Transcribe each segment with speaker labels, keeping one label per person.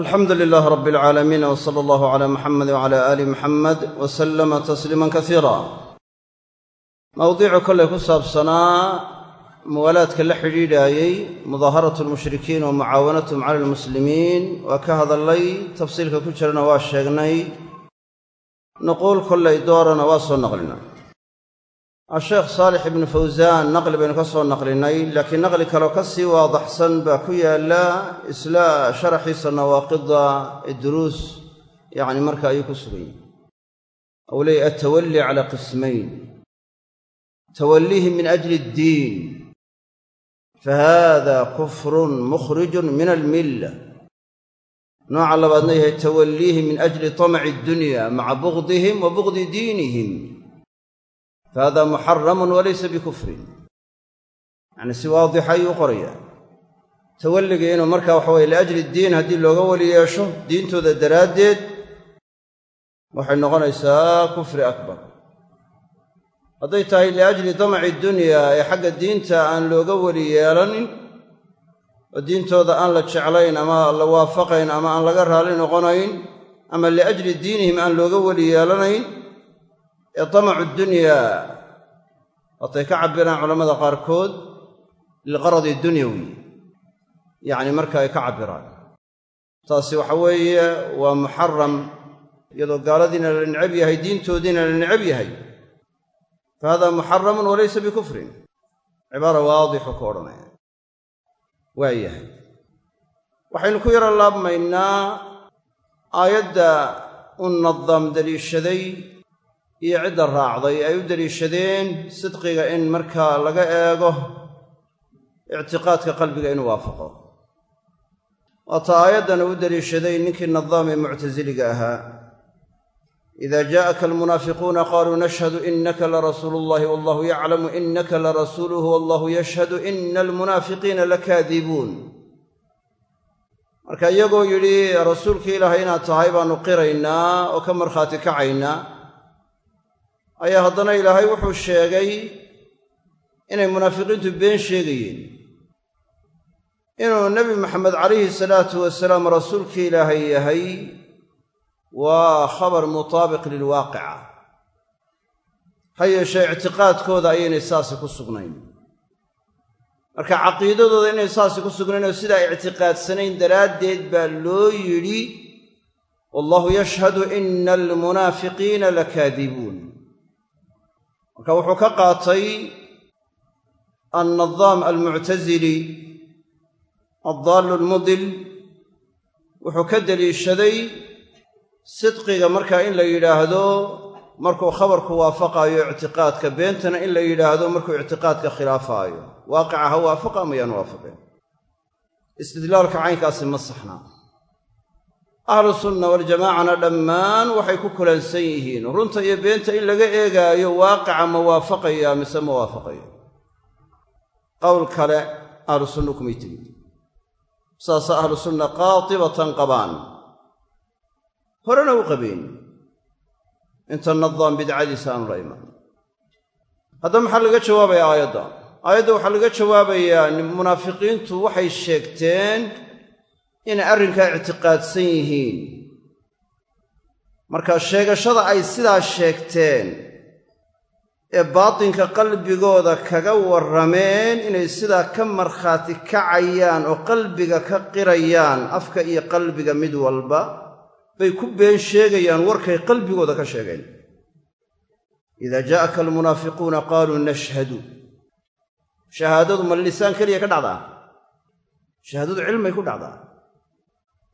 Speaker 1: alxamdu lilaah rab alcaalamiin w sala allahu cala muxamed wcala aali muxamed wa sallama tasliiman kasiira mawdiicu kollay ku saabsanaa muwaalaadka la xidhiidhaayey mudaaharatu lmushrikiin wa mucaawanatuhum cala almuslimiin waa ka hadallay tafsiilka ku jirana waa sheegnay nuquul kollay doorana waa soo naqlinay asheekh saalix ibnu fawsaan naqli baynu ka soo naqlinay laakiin naqli kaleo ka sii waadaxsan baa ku yaalla isla sharaxiisa nawaaqida duruus yacni marka ayuu ku sugan yahy ou leeyay altawalli cala qismayn. Tawallihi min ajli addiin. Fahada kufrun mukhrijun min almilla. Nooca labaadna yahay tawalliihi min ajli tamaci addunya maca bugdihim wa bugdi diinihim fahada muxaramun walaysa bikufrin yacni si waadixa ayuu qorayaa tawalligii inuu markaa waxa weye liajli diin haddii looga weli yeesho diintooda daraaddeed waxay noqonaysaa kufri akbar hadday tahay liajli damaci dunyaa ee xagga diinta aan looga weli yeelanin oo diintooda aan la jeclayn ama la waafaqayn ama aan laga raali noqonayn ama liajli diinihim aan looga weli yeelanayn ee damacu dunyaa waatay ka cabbiraan culammada qaarkood lilqaradi dunyawi. Yacni marka ay ka cabbiraan. Taasi waxa weeye waa muxaram iyadoo gaaladiina la necab yahay diintoodiina la necab yahay. Fa hada muxaramun walaysa bikufrin. Cibaara waadixu ka odhanaya. Waa yahay. Waxaynu ku yaro laabmaynaa aayadda u nadaam daliishaday iyo cidda raacday ay u deliishadeen sidqiga in markaa laga eego ictiqaadka qalbiga inuu waafaqo. Waata aayaddana u deliishaday ninkii nadaam ee muctasiliga ahaa. Ida jaءaka almunaafiquuna qaluu nashhadu inaka larasuulu اllahi wallahu yaclamu inaka larasuuluhu wallahu yashhadu ina almunaafiqiina lakaadibuun. Marka iyagoo yidhi rasuulkii ilaahay inaad tahay baanu qiraynaa oo ka markhaati kacaynaa ayaa haddana ilaahay wuxuu sheegay inay munaafiqiintu been sheegayeen. Inuu nebi maxamed calayhi salaatu wasalaam rasuulkii ilaahay yahay waa khabar mutaabiq lilwaaqica. Ha yeeshee ictiqaadkooda ayaynay saasi ku sugnayn. Marka caqiidadooda inay saasi ku sugnayn oo sidaa ictiqaadsanayn daraaddeed baa loo yidhi wallahu yashhadu ina almunaafiqiina lakaadibuun marka wuxuu ka qaatay annadaam almuctasili addaallu almudil wuxuu ka deliishaday sidqiga markaa in la yidhaahdo markuu khabarku waafaqaayo ictiqaadka beentana in la yidhaahdo markuu ictiqaadka khilaafaayo. Waaqica ha waafaqa amayaan waafaqeen istidlaalka caynkaasi ma saxnaa ahlu sunna waljamaacana dhammaan waxay ku kulansan yihiin. Runta iyo beenta in laga eegaayo waaqica ma waafaqaya mise ma waafaqayo qowl kale ahlu sunna kumay tegin saasa ahlu sunna qaatibatan qabaan. Horena u qabeen. Inta nadaam bidcadiisa aanu la imaan haddaba maxaa laga jawaabayaa aayadda? Aayadda waxaa laga jawaabayaa munaafiqiintu waxay sheegteen inay arrinkaa ictiqaadsan yihiin. Marka sheegashada ay sidaa sheegteen ee baatinka qalbigooda kaga warrameen inay sidaa ka markhaati kacayaan oo qalbiga ka qirayaan afka iyo qalbiga mid walba bay ku been sheegayaan warkay qalbigooda ka sheegeen. Idaa jaa'aka almunaafiquuna qaaluu nashhadu. Shahaadadu ma lisaan keliya ka dhacdaa? Shahaadadu cilmay ku dhacdaa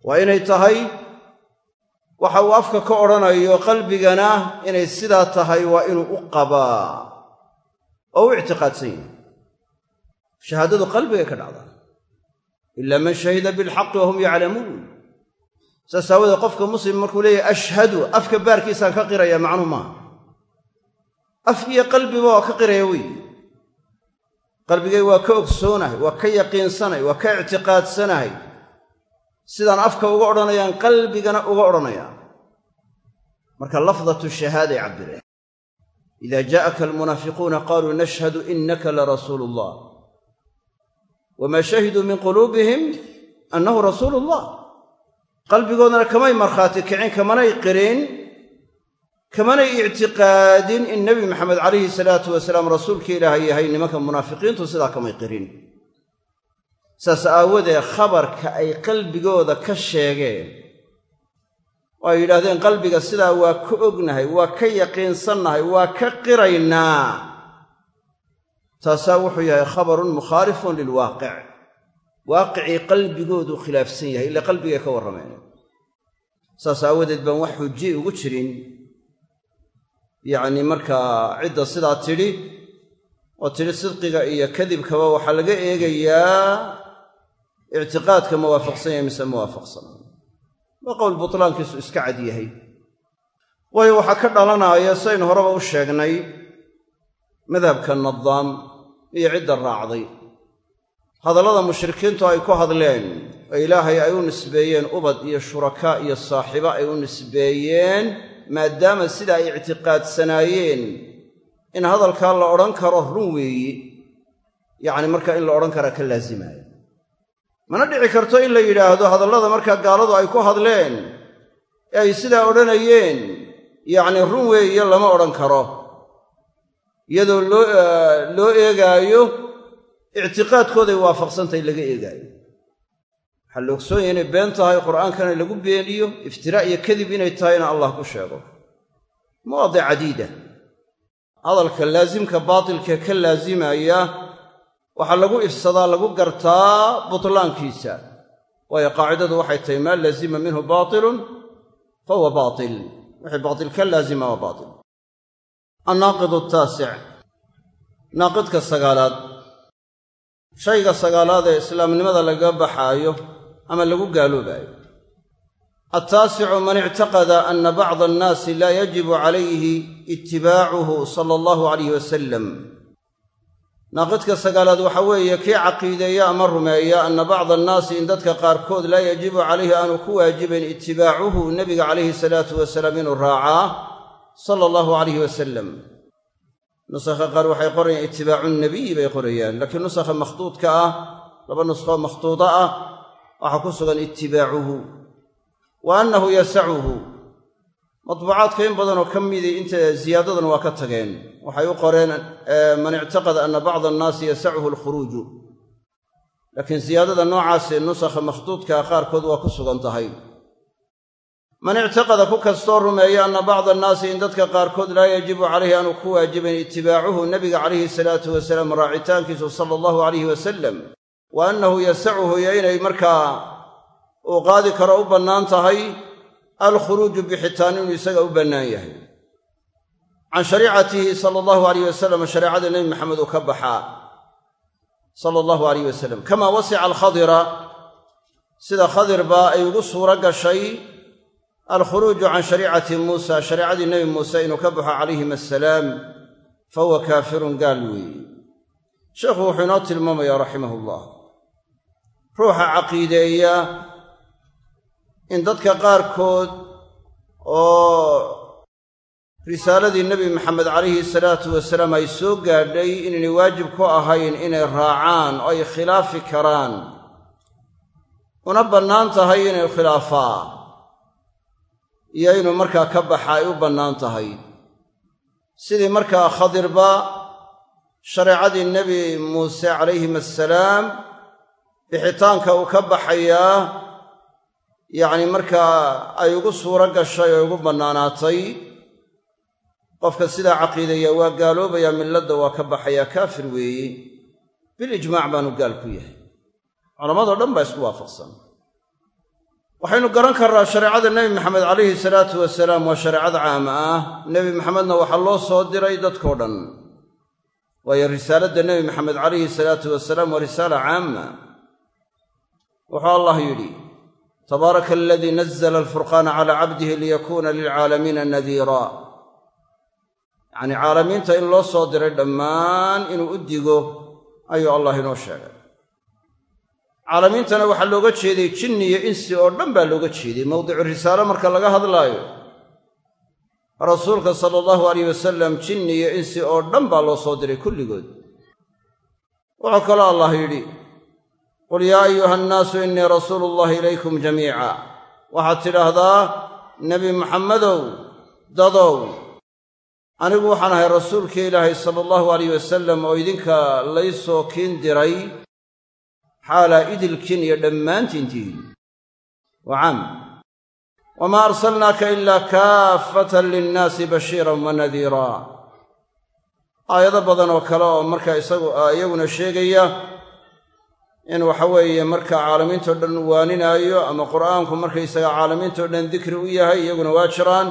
Speaker 1: waa inay tahay waxa uu afka ka odhanayo qalbigana inay sidaa tahay waa inuu u qabaa oo u ictiqaadsan yahay. Shahaadadu qalbigay ka dhacdaa. Ilaa man shahida bilxaqi wahum yaclamuun. Saas aawadee qofka muslim markuu leeyahy ashhadu afka baarkiisaan ka qiraya macnuu maaha. Af iyo qalbiba waa ka qiraya wey qalbigay waa ka ogsoonahay waa ka yaqiinsanahay waa ka ictiqaadsanahay sidaan afka uga odhanayaan qalbigana uga odhanayaan. Marka lafdatu shahaaday cabbireen idaa jaa'aka almunaafiquuna qaaluu nashhadu inaka larasuulu allah wamaa shahiduu min quluubihim annahu rasuulu allah qalbigoodana kamay markhaati kicin kamanay qirin kamanay ictiqaadin in nebi maxamed calayhi salaatu wasalaam rasuulka ilaahay yahay nimanka munaafiqiintu sidaa kamay qirin saas aawadee khabarka ay qalbigooda ka sheegeen. Oo ay yidhaahdeen qalbiga sidaa waa ka ognahay waa ka yaqiinsannahay waa ka qiraynaa. Taasaa wuxuu yahay khabarun mukhaalifun lilwaaqic waaqicii qalbigoodu khilaafsan yahay ila qalbigay ka warrameen. Saas aawadeed baan wax xujiye ugu jirin. Yacni markaa cidda sidaa tidhi oo tidhi sidqiga iyo kadibkaba waxaa laga eegayaa ictiqaadka ma waafaqsan yahay mise ma waafaqsan waa qowl butlaankiisu iska cad yahay waayo waxaa ka dhalanaya saynu horeba u sheegnay madhabka nadaam iyo cidda raacday hadallada mushrikiintu ay ku hadleen oo ilaahay ay u nisbeeyeen ubad iyo shurakaa iyo saaxibo ay u nisbeeyeen maadaama sida ay ictiqaadsanaayeen in hadalkaa la odhan karo run weeyi yacni markaa in la odhan karaa ka laasimaaya mana dhici karto in la yidhaahdo hadallada markaa gaaladu ay ku hadleen ee ay sidaa odhanayeen. Yacni run weeye lama odhan karo. Iyadoo loo loo eegaayo ictiqaadkooday waafaqsantahay laga eegaayo. Waxaa la ogsoon inay been tahay qur'aankana lagu beeniyo iftiraa' iyo kadib inay tahayna allah ku sheego. Mawaadic cadiida. Hadalka laasimka baatilka ka laasimaya waxaa lagu ifsadaa lagu gartaa butlaankiisa. Waayo qaacidadu waxay tahay maa laazima minhu baatilun fa huwa baatil. Wixii baatil ka laazima waa baatil. Annaaqid ataasic naaqidka sagaalaad. Shayga sagaalaad ee islaamnimada lagaga baxaayo ama lagu gaaloobaayo. Altaasicu man ictaqada ana bacda annaasi laa yajibu calayhi itibaacuhu sala allahu alayh wasalam naaqidka sagaalaad waxa weeye kii caqiideeya ama rumeeya anna bacda annaasi in dadka qaarkood laa yajibu calayhi aanu ku waajibayn itibaacuhu nebiga calayhi salaatu wasalaam inuu raacaa sala allahu alayh wasalam nusakha qaar waxay qorayaan itibaacu nabiyi bay qorayaan. Laakiin nusakha makhduudka ah laba nuskhoo makhduuda ah waxaa ku sugan itibaacuhu wa annahu yasacuhu matbuucaadka in badanoo ka midii inta ziyaadadan waa ka tageen. Waxay u qoreen man ictaqada anna bacda annaasi yasacuhu alkhuruuju. Laakiin ziyaadada noocaasee nusakha makhduudkaa qaarkood waa ku sugan tahay. Man ictaqada ku kastoo rumeeya anna bacda annaasi in dadka qaarkood laa yajibu calayhi aanu ku waajibayn itibaacuhu nebiga calayhi salaatu wasalaam raacitaankiisu sala allahu alayhi wasalam wa annahu yasacuhu iyo inay markaa uu qaadi karo u bannaan tahay alkhuruuju bixitaan inuu isaga u bannaan yahay. Can shariicatihi sala allahu alayh wasalam shareecada nebi maxamed uu ka baxaa sala allahu alayh wasalam kamaa wasica alkhadira sida khadirba ay ugu suuro gashay alkhuruuju can shariicati muusa shareecadii nebi muuse inuu ka baxo calayhim assalaam fa huwa kaafirun gaal weeye sheekhu wuxuu inoo tilmaamayaa raximahu llah ruuxa caqiideeya in dadka qaarkood oo risaaladii nebi maxamed calayhi salaatu wasalaam ay soo gaadhay inaynay waajib ku ahayn inay raacaan oo ay khilaafi karaan. Una bannaan tahay inay khilaafaa. Iyo inuu markaa ka baxa ay u bannaan tahay. Sidii markaa khadirba shareecadii nebi muuse calayhim assalaam bixitaanka uu ka baxayaa yacni markaa ay ugu suuro gashay oo ugu bannaanaatay qofka sidaa caqiidaya waa gaaloobayaa milladda waa ka baxayaa kaafir weeye bilijmaac baanu gaal ku yahay. Culammadoo dhan baa isku waafaqsan. Waxaynu garan karnaa shareecada nebi maxamed calayhi salaatu wasalaam waa shareecad caama ah. Nebi maxamedna waxaa loo soo diray dadkoo dhan. Waayo risaaladda nebi maxamed calayhi salaatu wasalaam waa risaala caama wuxuu allah yidhi tabaaraka aladii nazla alfurqaana calaa cabdihi liyakuuna lilcaalamiina nadiira yacnii caalamiinta in loo soo diray dhammaan inuu u digo ayuu allah inoo sheegay caalamiintana waxaa looga jeeday jinni iyo insi oo dhan baa looga jeeday mowdicu risaalo marka laga hadlaayo rasuulka sala allahu alayh wasalam jinni iyo insi oo dhan baa loo soo diray kulligood wuxuu kaloo allah yidhi qul yaa ayuha annaasu innii rasuulu llahi ilaykum jamiica waxaad tidhaahdaa nebi maxamedow dadow anigu waxaan ahay rasuulkii ilaahay sala allahu alayh wasalam oo idinka laysoo kiin diray xaalaa idilkin iyo dhammaantiintihin waa caam wamaa arsalnaaka ilaa kaaffatan linnaasi bashiiran wa nadiira aayado badan oo kale oo marka isagu iyaguna sheegaya in waxa weeye marka caalamiintao dhan waaninaayo ama qur'aanku markaysaga caalamiintao dhan dikri u yahay iyaguna waa jiraan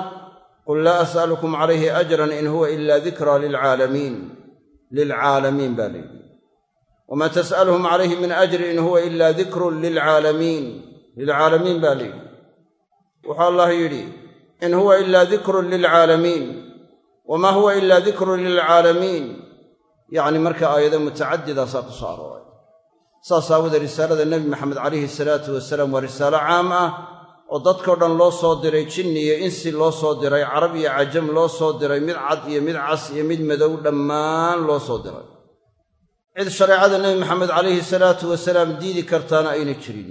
Speaker 1: qul laa as'alukum calayhi ajran in huwa ila dikraa lilcaalamiin. Lilcaalamiin baa layidhi wamaa tas'aluhum calayhi min ajri in huwa ila dikrun lilcaalamiin. Lilcaalamiin baa layidhi wuxuu allah yidhi in huwa ila dikrun lilcaalamiin. Wamaa huwa ila dikrun lilcaalamiin. Yacni marka aayado mutacadidaasaa ku soo saas aawoodee risaalada nebi maxamed calayhi salaatu wasalaam waa risaalo caam ah oo dadkao dhan loo soo diray jinni iyo insi loo soo diray carab iyo cajam loo soo diray mid cad iyo mid cas iyo mid madow dhammaan loo soo diray. Cid shareecada nebi maxamed calayhi salaatu wasalaam diidi kartaana ayna jirin.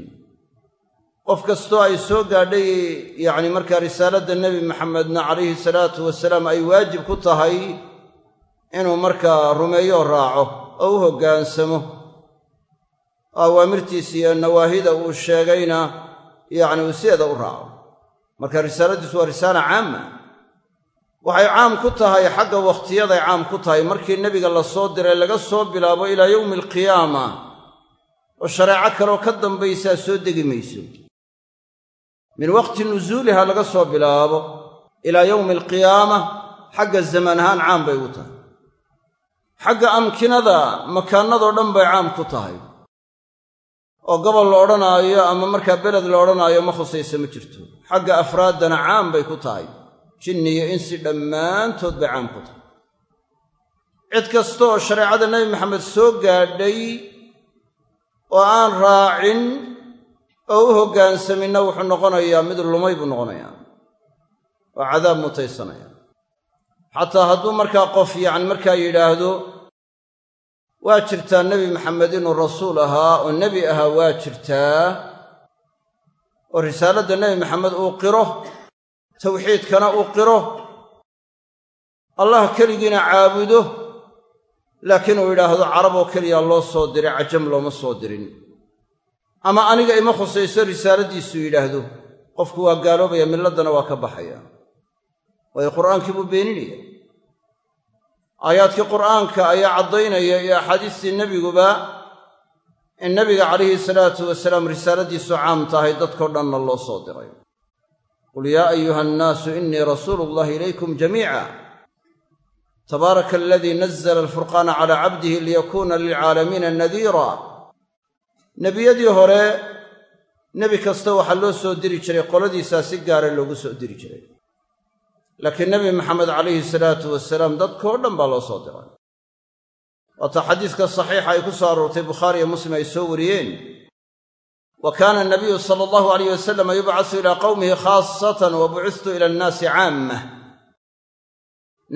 Speaker 1: Qof kastoo ay soo gaadhay yacni markaa risaaladda nebi maxamedna calayhi salaatu wasalaam ay waajib ku tahay inuu markaa rumeeyo raaco oo u hoggaansamo awaamirtiisa iyo nawaahida uu sheegayna yacni uu sideeda u raaco. Marka risaaladiisu waa risaala caama. Waxay caam ku tahay xagga wakhtiyaday caam ku tahay. Markii nebiga la soo diray laga soo bilaabo ilaa yowmi alqiyaama oo shareeco kaleoo ka dambaysaa soo degi mayso. Min waqti nusuuliha laga soo bilaabo ilaa yowmi alqiyaama xagga zamaan ahaan caam bay ugu tahay. Xagga amkinada makaanadoo dhan bay caam ku tahay oo gobol la odhanaayo ama markaa beled la odhanaayo ma khusaysa ma jirto. Xagga afraaddana caam bay ku tahay. Jinni iyo insi dhammaantood bay caam ku tahay. Cid kasta oo shareecada nebi maxamed soo gaadhay oo aan raacin oo u hoggaansaminna wuxuu noqonayaa mid lumay buu noqonayaa. Oo cadaab mutaysanaya xataa hadduu markaa qof yacni markaa yidhaahdo waa jirtaa nebi maxamed inuu rasuul ahaa oo nebi ahaa waa jirtaa? Oo risaaladda nebi maxamed uu qiro? Tawxiidkana uu qiro? Allah keligiina caabudo? Laakiin uu yidhaahdo carab oo keliya loo soo diray cajam looma soo dirin. Ama aniga ima khusayso risaaladiisu yidhaahdo qofku waa gaaloobaya milladdana waa ka baxaya. Waayo qur'aankii buu beeninaya aayaadkii qur'aanka ayaa caddaynaya iyo axaadiistii nebiguba in nebiga calayhi salaatu wasalaam risaaladiisu caam tahay dadkao dhanna loo soo diray. Qul yaa ayuha annaasu innii rasuulu llahi ilaykum jamiica. Tabaaraka aladii nazla alfurqaana calaa cabdihi liyakuuna lilcaalamiina nadiira. Nebiyadii hore nebi kasta waxaa loo soo diri jiray qoladiisaa si gaara loogu soo diri jiray laakiin nebi maxamed calayhi salaatu wasalaam dadkoo dhan baa loo soo diray. Waata xadiiska saxiixa ay ku soo aroortay bukhaariyo muslim ay soo wariyeen. Wa kaana anabiyu sala allahu alayh wasalama yubcasu ilaa qowmihi khaasatan wa bucistu ila annaasi caammah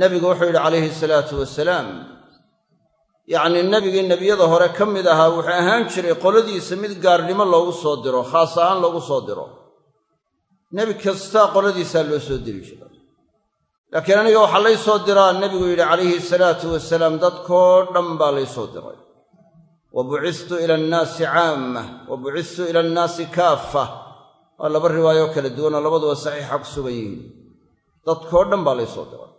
Speaker 1: nebigu wuxuu yidhi calayhi salaatu wasalaam yacnii nebigii nebiyada hore ka mid ahaa wuxuu ahaan jiray qoladiisa mid gaarnimo loogu soo diro khaas ahaan loogu soo diro. Nebi kasta qoladiisaa loo soo diri jiray laakiin aniga waxaa lay soo diraa nebigu yidhi calayhi salaatu wasalaam dadkoo dhan baa lay soo diray. Wa bucistu ila annaasi caammah wa bucistu ila annaasi kaaffa. Waa laba riwaayoo kala duwanoo labaduba saxiixa ku sugan yihiin. Dadkoo dhan baa lay soo diray.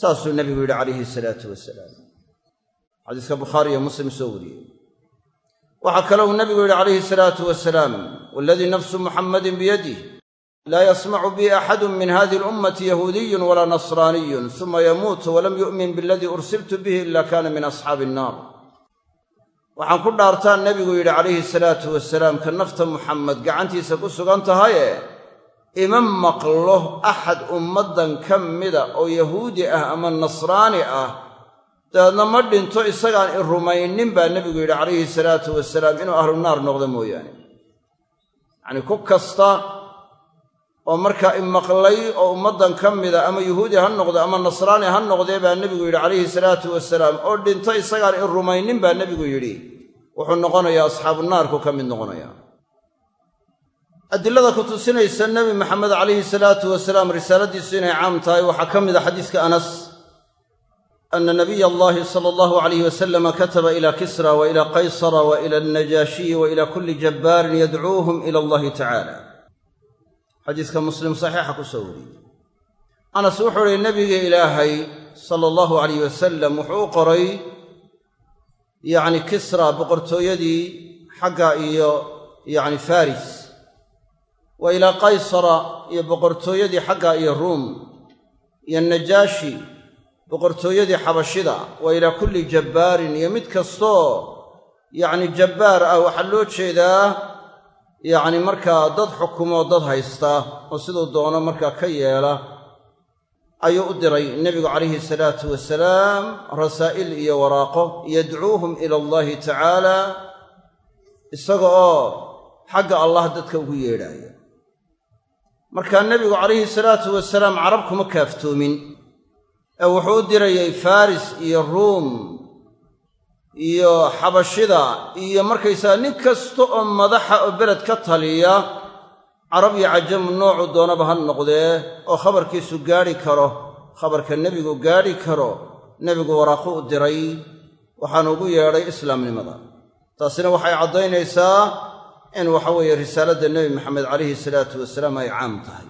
Speaker 1: Saasuu nebigu yidhi calayhi salaatu wasalaam xadiiska bukhaari iyo muslim soo wariyey. Waxaa kale uu nebigu yidhi calayhi salaatu wasalaam waaladii nafsu muxammadin biyadih laa yasmacu bi axadun min hadihi alummati yahuudiyun walaa nasraaniyun suma yamuutu walam yu'min bialadii ursiltu bihi ila kaana min asxaabi annaar waxaan ku dhaartaa nebigu yidhi calayhi salaatu wasalaam ka nafta muxamed gacantiisa ku sugan tahaye ima maqlo axad ummaddan ka mida oo yahuudi ah ama nasraani ah dabeedna ma dhinto isagaan i rumaynin baa nebigu yidhi calayhi salaatu wasalaam inuu ahlu naar noqdo mooyaane yacnii ku kasta oo markaa i maqlay oo ummaddan ka mida ama yuhuudi ha noqdo ama nasraani ha noqdee baa nebigu yidhi calayhi salaatu wasalaam oo dhinto isagaan i rumaynin baa nebigu yidhi. Wuxuu noqonayaa asxaabu naarku ka mid noqonayaa adilada ku tusinaysa nebi maxamed calayhi salaatu wasalaam risaaladiisu inay caam tahay waxaa ka mid a xadiiska anas ana nabiy allahi sala allahu alayh wasalama kataba ila kisra wa ila qaysara wa ila alnajaashiyi wa ila kulli jabbaarin yadcuuhum ila allahi tacala xadiiska muslim saxiixa ku soo wariyey. Anas wuxuu uhi nebiga ilaahay sala allahu alayh wasalam wuxuu u qoray yacni kisra boqortooyadii xagga iyo yacni faris wa ilaa qaysara iyo boqortooyadii xagga iyo ruum iyo najaashi boqortooyadii xabashida. Wa ilaa kulli jabbaarin iyo mid kastoo yacni jabbaar ah. Waxaa loo jeedaa yacni markaa dad xukumoo dad haysta oo siduu doono markaa ka yeela ayuu u diray nebigu calayhi salaatu wasalaam rasaa'il iyo waraaqo yadcuuhum ila allahi tacaala isaga oo xagga allah dadka ugu yeedhaaya markaa nebigu calayhi salaatu wasalaam carab kuma kaaftoomin ee wuxuu u dirayay faris iyo ruum iyo xabashida iyo markaysaga nin kasta oo madaxa oo beled ka taliya carab iyo cajam noocu doonaba ha noqdee oo khabarkiisu gaadhi karo khabarka nebigu gaadhi karo nebigu waraaqu u diray waxaanu ugu yeedhay islaamnimada. Taasina waxay caddaynaysaa in waxa weeye risaaladda nebi maxamed calayhi salaatu wasalaam ay caam tahay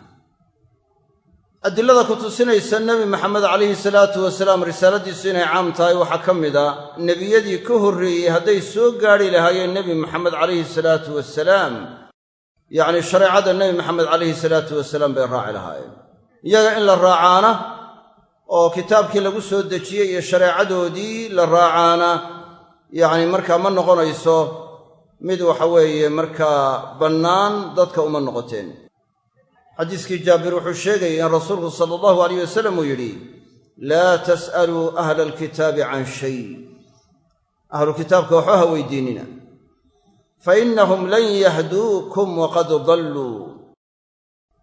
Speaker 1: adilada ku tusinaysa nebi maxamed calayhi salaatu wasalaam risaaladiisu inay caam tahay waxaa ka mid a nebiyadii ka horreeyey hadday soo gaadhi lahaayeen nebi maxamed calayhi salaatu wasalaam yacni shareecada nebi maxamed calayhi salaatu wasalaam bay raaci lahaayeen. Iyaga in la raacaana oo kitaabkii lagu soo dejiyey iyo shareecadoodii la raacaana yacni markaa ma noqonayso mid waxa weeye markaa bannaan dadka uma noqoteen xadiiskii jaabir wuxuu sheegayay in rasuulku sala allahu alayh wasalam uu yidhi laa tas'aluu ahla alkitaabi can shay. Ahlu kitaabka waxba ha weydiinina. Fa innahum lan yahduukum waqad dalluu.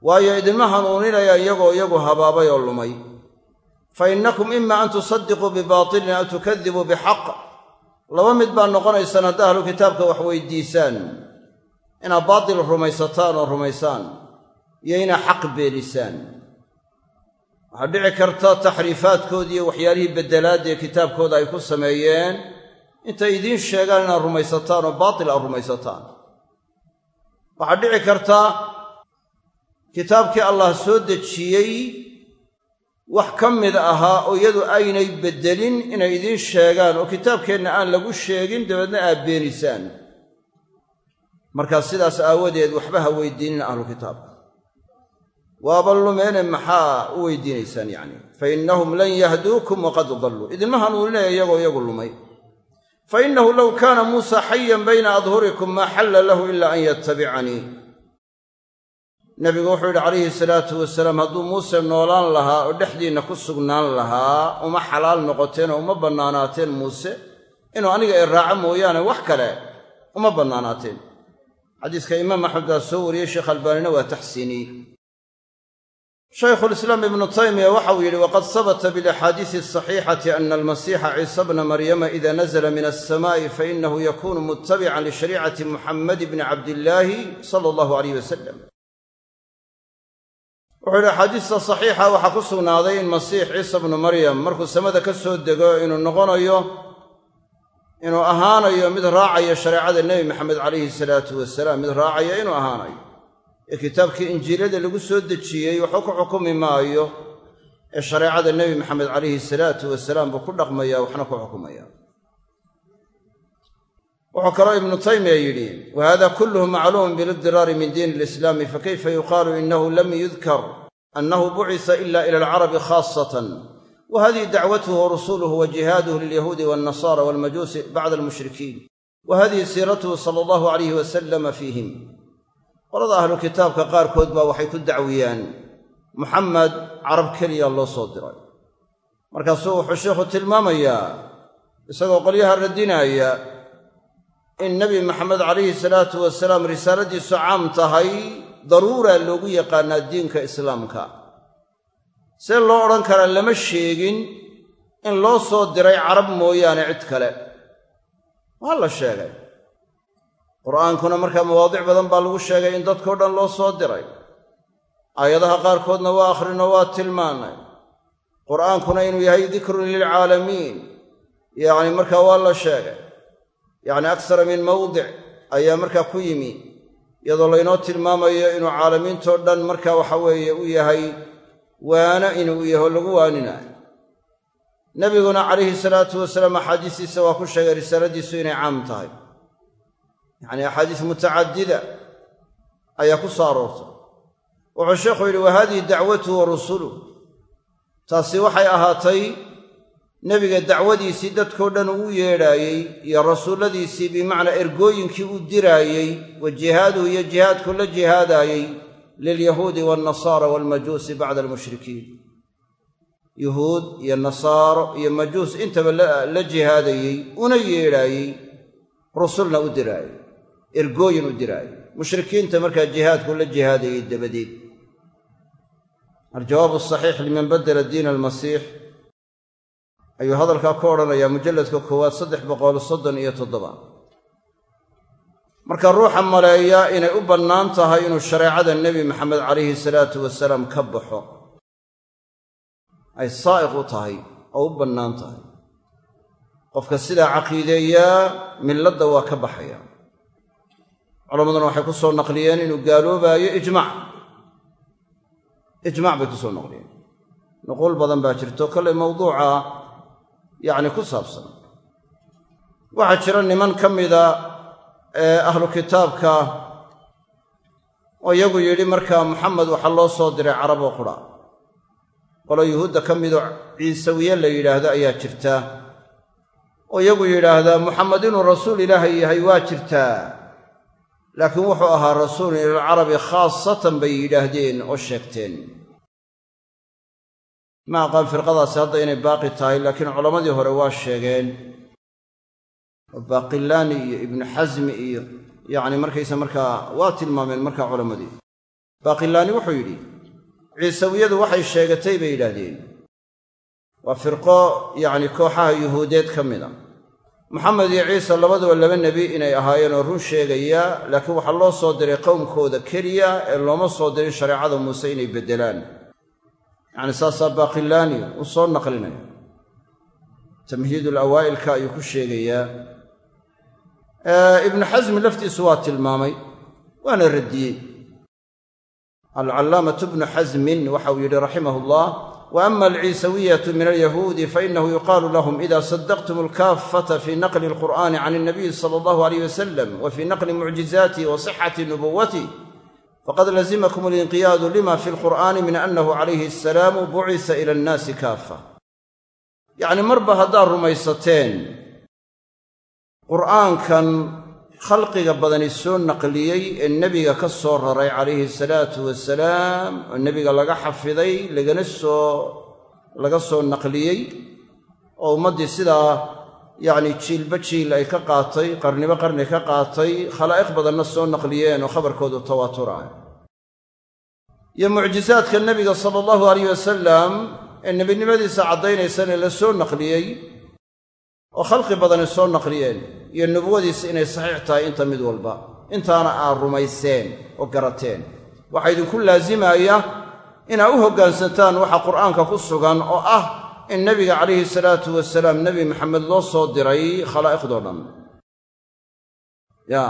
Speaker 1: Waayo idinma hanuuninaya iyagoo iyagu habaabay oo lumay. Fa innakum ima an tusadiquu bibaatilin aw tukadibuu bixaq. Laba mid baa noqonaysaan haddaa ahlu kitaabka wax weydiisaan. Inaad baatil rumaysataan oo rumaysaan iyo inaad xaq beenisaan waxaa dhici karta taxriifaadkoodii iyo waxyaalihii beddelaadda kitaabkooda ay ku sameeyeen. Intay idiin sheegaan inaad rumaysataan oo baatil aad rumaysataan. Waxaa dhici karta kitaabkii allah soo dejiyey wax ka mid ahaa oo iyadu aynay beddelin inay idiin sheegaan oo kitaabkeenna aan lagu sheegin dabeedna aad beenisaan markaa sidaas aawadeed waxba ha weydiinin ahlu kitaabka waaba lumeene maxaa u weydiinaysaan yacni? Fa innahum lan yahduukum waqad dalluu idinma hanuuninaya iyagoo iyagu lumay. Fa innahu low kaana muusa xayan bayna adhurikum maa xalla lahu ila an yattabicanii nebigu wuxuu yidhi calayhi salaatu wasalaam hadduu muuse noolaan lahaa oo dhexdiinna ku sugnaan lahaa uma xalaal noqoteen oo uma bannaanaateen muuse inuu aniga i raaco mooyaane wax kale uma bannaanaateen. Xadiiska imaam axmed baa soo wariyey sheekh albaanina waa taxsiiniyey shaykhulislaam ibnu taymiya waxauu yidhi waqad sabata bilaxaadiisi asaxiixati ana almasiixa ciisa bna maryama ida nazla min alsamaa'i fainahu yakunu muttabican lishariicati muxammadi bni cabdillaahi sala allahu alayh wasalam wuxuu yidhi axaadiista saxiixa waxaa ku sugnaaday in masiix ciisa bnu maryam markuu samada ka soo dego inuu noqonayo inuu ahaanayo mid raacaya shareecada nebi maxamed calayhi salaatu wasalaam mid raacaya inuu ahaanayo ee kitaabkii injiilada lagu soo dejiyey waxba ku xukumi maayo ee shareecada nebi maxamed calayhi salaatu wasalaam buu ku dhaqmaya waxna ku xukumaya. Wuxuu kaloo ibnu taymiya yidhi wa hada kulluhu macluumun bilidiraari min diin alislaami fakayfa yuqaalu inahu lam yudkar annahu bucisa ila ila alcarabi khaasatan? Wa hadihi dacwatuhu wa rusuluhu wa jihaaduhu lilyahuudi walnasara walmajuusi bacda almushrikiin? Wa hadihi siiratuhu sala qolada ahlu kitaabka qaarkood baa waxay ku dacwiyaan muxamed carab keliya loo soo diray. Markaasuu wuxuu sheikhu tilmaamayaa isagoo qolyaha radinaaya in nebi maxamed calayhi salaatu wasalaam risaaladiisu caam tahay daruuraa loogu yaqaanaa diinka islaamka. See loo odhan karaa lama sheegin in loo soo diray carab mooyaane cid kale. Waa la sheegay qur'aankuna markaa mawaadic badan baa lagu sheegay in dadkao dhan loo soo diray. Aayadaha qaarkoodna waa akhrino waa tilmaanay. Qur'aankuna inuu yahay dikrun lilcaalamiin yacni markaa waa la sheegay. Yacni aksara min mawdic ayaa markaa ku yimi. Iyadoo laynoo tilmaamayo inuu caalamiintoo dhan marka waxa weeye u yahay waana inuu yaho lagu waaninayo. Nebiguna calayhi salaatu wasalaam axaadiistiisa waa ku sheegay risaaladiisu inay caam tahay yacnii axaadiis mutacadida ayaa ku soo aroortay wuxuu sheekhu yidhi wa haadihi dacwatuhu wa rusuluh taasi waxay ahaatay nebiga dacwadiisii dadkoo dhan uu yeedhaayey iyo rasuulladiisii bimacnaa ergooyinkii u diraayey wa jihaaduhu iyo jihaadku la jihaadaayey lilyahuudi waalnasaara waalmajuusi bacda almushrikiin yuhuud iyo nasaaro iyo majuus intaba la jihaadayey una yeedhaayey rusulna u diraayey ergooyin u diraayey mushrikiinta markaa jihaadku la jihaadayey dabadeed aljawaab asaxiix liman badela diina almasiix. Ayuu hadalkaa ku odhanayaa mujalladka koowaad saddex boqol soddon iyo toddoba. Marka ruuxa maleeya inay u bannaan tahay inuu shareecada nebi maxamed calayhi salaatu wasalaam ka baxo. Ay saa'iq u tahay oo u bannaan tahay. Qofka sidaa caqiideeyaa milladda waa ka baxaya culammaduna waxay ku soo naqliyeen inuu gaaloobaayo ijmac. Ijmac bay ku soo naqliyeen. Nuquul badan baa jirto kollay mawduuca yacni ku saabsan. Waxaa jira niman ka mida ee ahlu kitaabka oo iyagu yidhi markaa maxamed waxaa loo soo diray carab oo qura. Qolo yuhuudda ka midoo ciisawiye la yidhaahdo ayaa jirta oo iyagu yidhaahdaa muxamed inuu rasuul ilaahay yahay waa jirtaa laakiin wuxuu ahaa rasuulun ilalcarabi khaasatan bay yidhaahdeen oo sheegteen. Ma aqaan firqadaasi hadda inay baaqi tahay laakiin culammadii hore waa sheegeen. Oo baaqilaani iyo ibnu xasmi iyo yacni markaysa markaa waa tilmaameen markaa culammadii. Baaqilaani wuxuu yidhi ciisawiyadu waxay sheegatay bay yidhaahdeen. Waa firqo yacni kooxaha yuhuudeed ka mid maxamed iyo ciise labaduba laba nebi inay ahaayeen oo run sheegaya laakiin waxaa loo soo diray qowmkooda keliya ee looma soo dirin shareecada muuse inay beddelaan. Yacni saasaa baaqilaani uu soo naqlinaya. Tamhiidul awaa'ilka ayuu ku sheegayaa ibnu xasmi laftiisu waa tilmaamay waana radiyey alcallaamatu bnu xasmin waxa uu yidhi raximahu llah wa ama alciisawiyatu min alyahuudi fainahu yuqaalu lahum ida sadaqtum alkaafata fi naqli alqur'ani can alnabiyi sala allahu alayh wasalam wa fi naqli mucjizaatih wa sixati nubuwatih faqad lazimakum alinqiyaadu lima fi lqur'ani min annahu calayhi asalaamu bucisa ila annaasi kaafa yacni marba haddaad rumaysateen qur'aankan khalqiga badani soo naqliyey ee nebiga ka soo raray calayhi salaatu wasalaam oo nebiga laga xafiday lagana soo laga soo naqliyey oo ummaddii sidaa yacni jiilba jiil ay ka qaatay qarniba qarni ka qaatay khalaa'iq badanna soo naqliyeen oo khabarkoodu tawaaturaayo. Iyo mucjisaadka nebiga sala allahu alayh wasalam ee nebinimadiisa caddaynaysana la soo naqliyey oo khalqi badani soo naqliyeen iyo nubuwadiisa inay saxiix tahay inta mid walba. Intaana aad rumayseen oo garateen. Waxaa idinku laazimaya inaad u hoggaansantaan waxa qur'aanka ku sugan oo ah in nebiga calayhi salaatu wasalaam nebi maxamed loo soo diray khalaa'iqdoo dhan. Ya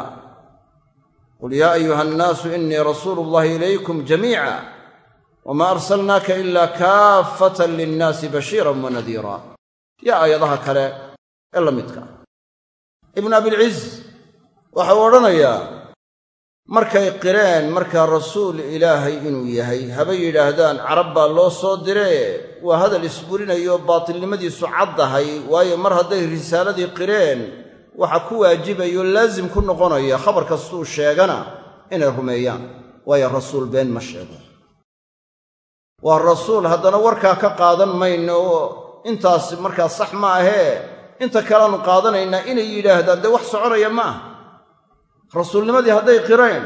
Speaker 1: qul yaa ayuha annaasu innii rasuulu llahi ilaykum jamiica wamaa arsalnaaka ilaa kaaffatan linnaasi bashiiran wa nadiira yo aayadaha kale ee la midka. Ibnu abilciz waxa uu odhanayaa markay qireen markaa rasuul ilaahay inuu yahay habay yidhaahdaan carab baa loo soo diree waa hadal isburinayo baatilnimadiisu caddahay waayo mar hadday risaaladii qireen waxa ku waajibayo laasim ku noqonaya khabar kastuu sheegana inay rumeeyaan. Waayo rasuul been ma sheego. Waa rasuul haddana warkaa ka qaadan mayno oo intaas markaa sax ma ahee inta kaleaanu qaadanaynaa inay yidhaahdaan dee wax soconaya ma ah rasuulnimadii hadday qireen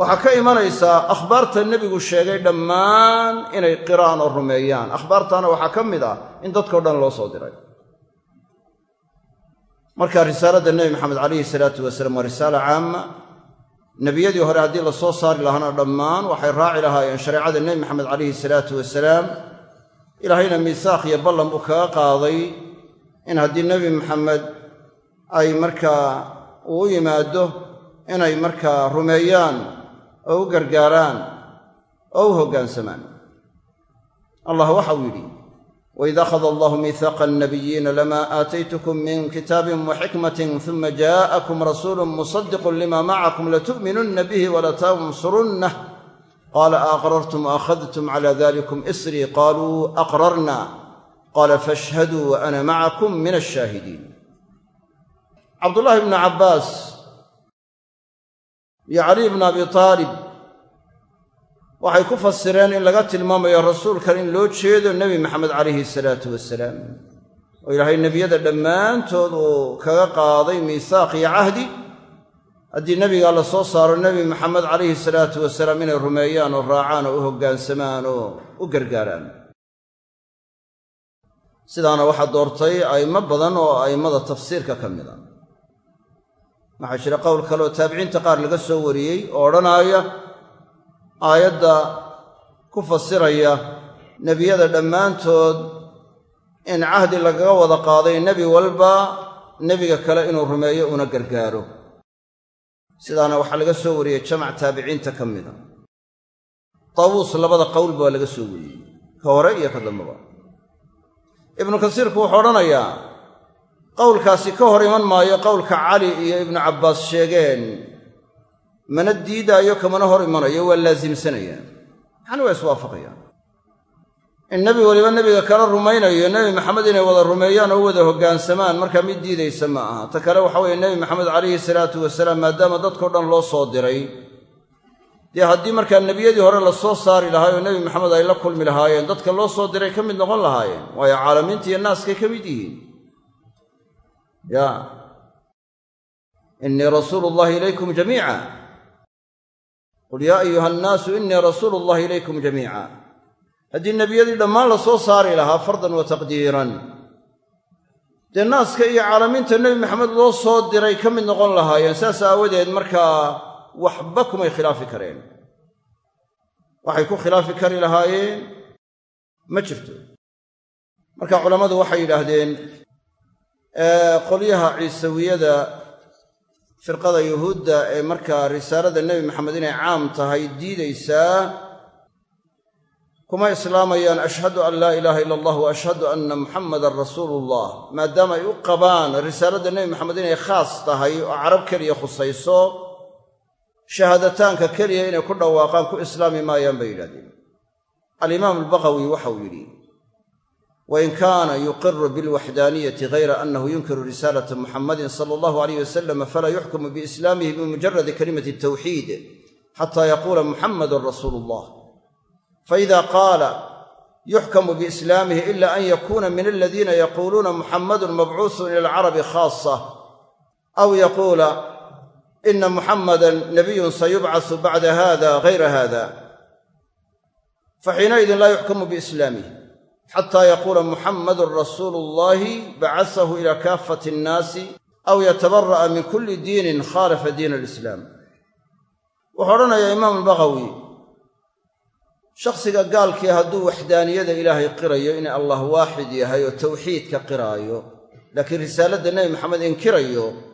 Speaker 1: waxaa ka imanaysaa akhbaarta nebigu sheegay dhammaan inay qiraan oo rumeeyaan. Akhbaartaana waxaa ka mid ah in dadkao dhan loo soo diray. Marka risaaladda nebi maxamed calayhi salaatu wasalaam waa risaala caama nebiyadii hore haddii la soo saari lahaana dhammaan waxay raaci lahaayeen shareecada nebi maxamed calayhi salaatu wasalaam. Ilaahayna miisaaq iyo ballan buu kaga qaaday in haddii nebi maxamed ay markaa uu u yimaado inay markaa rumeeyaan oo u gargaaraan oo u hoggaansamaan allah waxau yidhi waid akhada allahu miihaaqa alnabiyiina lamaa aataytukum min kitaabin wa xikmatin uma jaa'akum rasuulun musadiqun lima macakum latu'minunna bihi walatansurunnah qaala aaqrartum waakhadtum cala dalikum isrii qaluu aqrarna qaala fashhaduu wa ana macakum min alshaahidiin cabdullaahi bnu cabbaas iyo caliy bnu abi aalib waxay ku fasireen in laga tilmaamayo rasuulkan in loo jeedo nebi maxamed calayhi salaatu wasalaam oo ilaahay nebiyada dhammaantood uu kaga qaaday miisaaq iyo cahdi. Haddii nebigaa la soo saaro nebi maxamed calayhi salaatu wasalaam inay rumeeyaan oo raacaan oo u hoggaansamaan oo u gargaaraan sidaana waxaa doortay a'immo badan oo a'immada tafsiirka ka mid a. Waxaa jira qowl kale oo taabiciinta qaar laga soo wariyey oo odhanaaya aayadda ku fasiraya nebiyada dhammaantood in cahdi lagaga wada qaaday nebi walba nebiga kale inuu rumeeyo una gargaaro. Sidaana waxaa laga soo wariyey jamac taabiciinta ka mida taawuus labada qowlba waa laga soo wariyey ka hore iyo ka dambaba ibnu kasiirku wuxuu odhanayaa qowlkaasi ka hor iman maayo qowlka cali iyo ibnu cabbaas sheegeen. Mana diidaayo kamana hor imanayo waa laasimsanayaan maxana waa iswaafaqayaan in nebi weliba nebiga kala rumaynayo nebi maxamed inay wada rumeeyaan oo wada hoggaansamaan markaa mid diidaysa ma aha. Ta kale waxa weeye nebi maxamed calayhi salaatu wasalaam maadaama dadkao dhan loo soo diray dee haddii markaa nebiyadii hore la soo saari lahaay oo nebi maxamed ay la kulmi lahaayeen dadka loo soo diray ka mid noqon lahaayeen waayo caalamiinta iyo naaskay ka mid yihiin. Ya. Innii rasuulu llahi ilaykum jamiica. Qul yaa ayuha annaasu innii rasuulu llahi ilaykum jamiica. Haddii nebiyadii dhammaan la soo saari lahaa fardan wa taqdiiran. Dee naaska iyo caalamiinta nebi maxamed loo soo diray ka mid noqon lahaayeen saas aawadeed markaa waxba kumay khilaafi kareen. Waxay ku khilaafi kari lahaayeen ma jirto. Marka culammadu waxay yidhaahdeen qolyaha ciisawiyada firqada yuhuudda ee markaa risaalada nebi maxamed inay caam tahay diidaysaa kuma islaamayaan ashhadu an laa ilaaha ila allah wa ashhadu anna muxammadan rasuulu ullah maadaama ay u qabaan risaaladda nebi maxamed inay khaas tahay oo carab keliya khusayso shahaadataanka keliya inay ku dhawaaqaan ku islaami maayaan bay yidhahdeen alimaam albaqawi waxauu yidhi wain kaana yuqiru bilwaxdaaniyati hayra annahu yunkiru risaalata muxamadin sala allahu alayh wasalam falaa yuxkamu biislaamihi bimujaradi kalimati tawxiid xataa yaquula muxamadun rasuulu ullah faida qaala yuxkamu biislaamihi ila an yakuna min aladiina yaquuluuna muxamadun mabcuusun ila alcarabi khaasa aw yaquula ina muxamadan nabiyun sayubcasu bacda hada hayra hada faxiinaidin laa yuxkamu biislaamihi xataa yaquula muxamadun rasuulu ullahi bacasahu ila kaafati annaasi aw yatabara'a min kulli diinin khaalafa diin alislaam wuxuu odhanayaa imaam albaqawi shakhsiga gaalkii hadduu waxdaaniyada ilaahay qirayo in allah waaxid yahay oo tawxiidka qiraayo laakiin risaaladda nebi maxamed inkirayo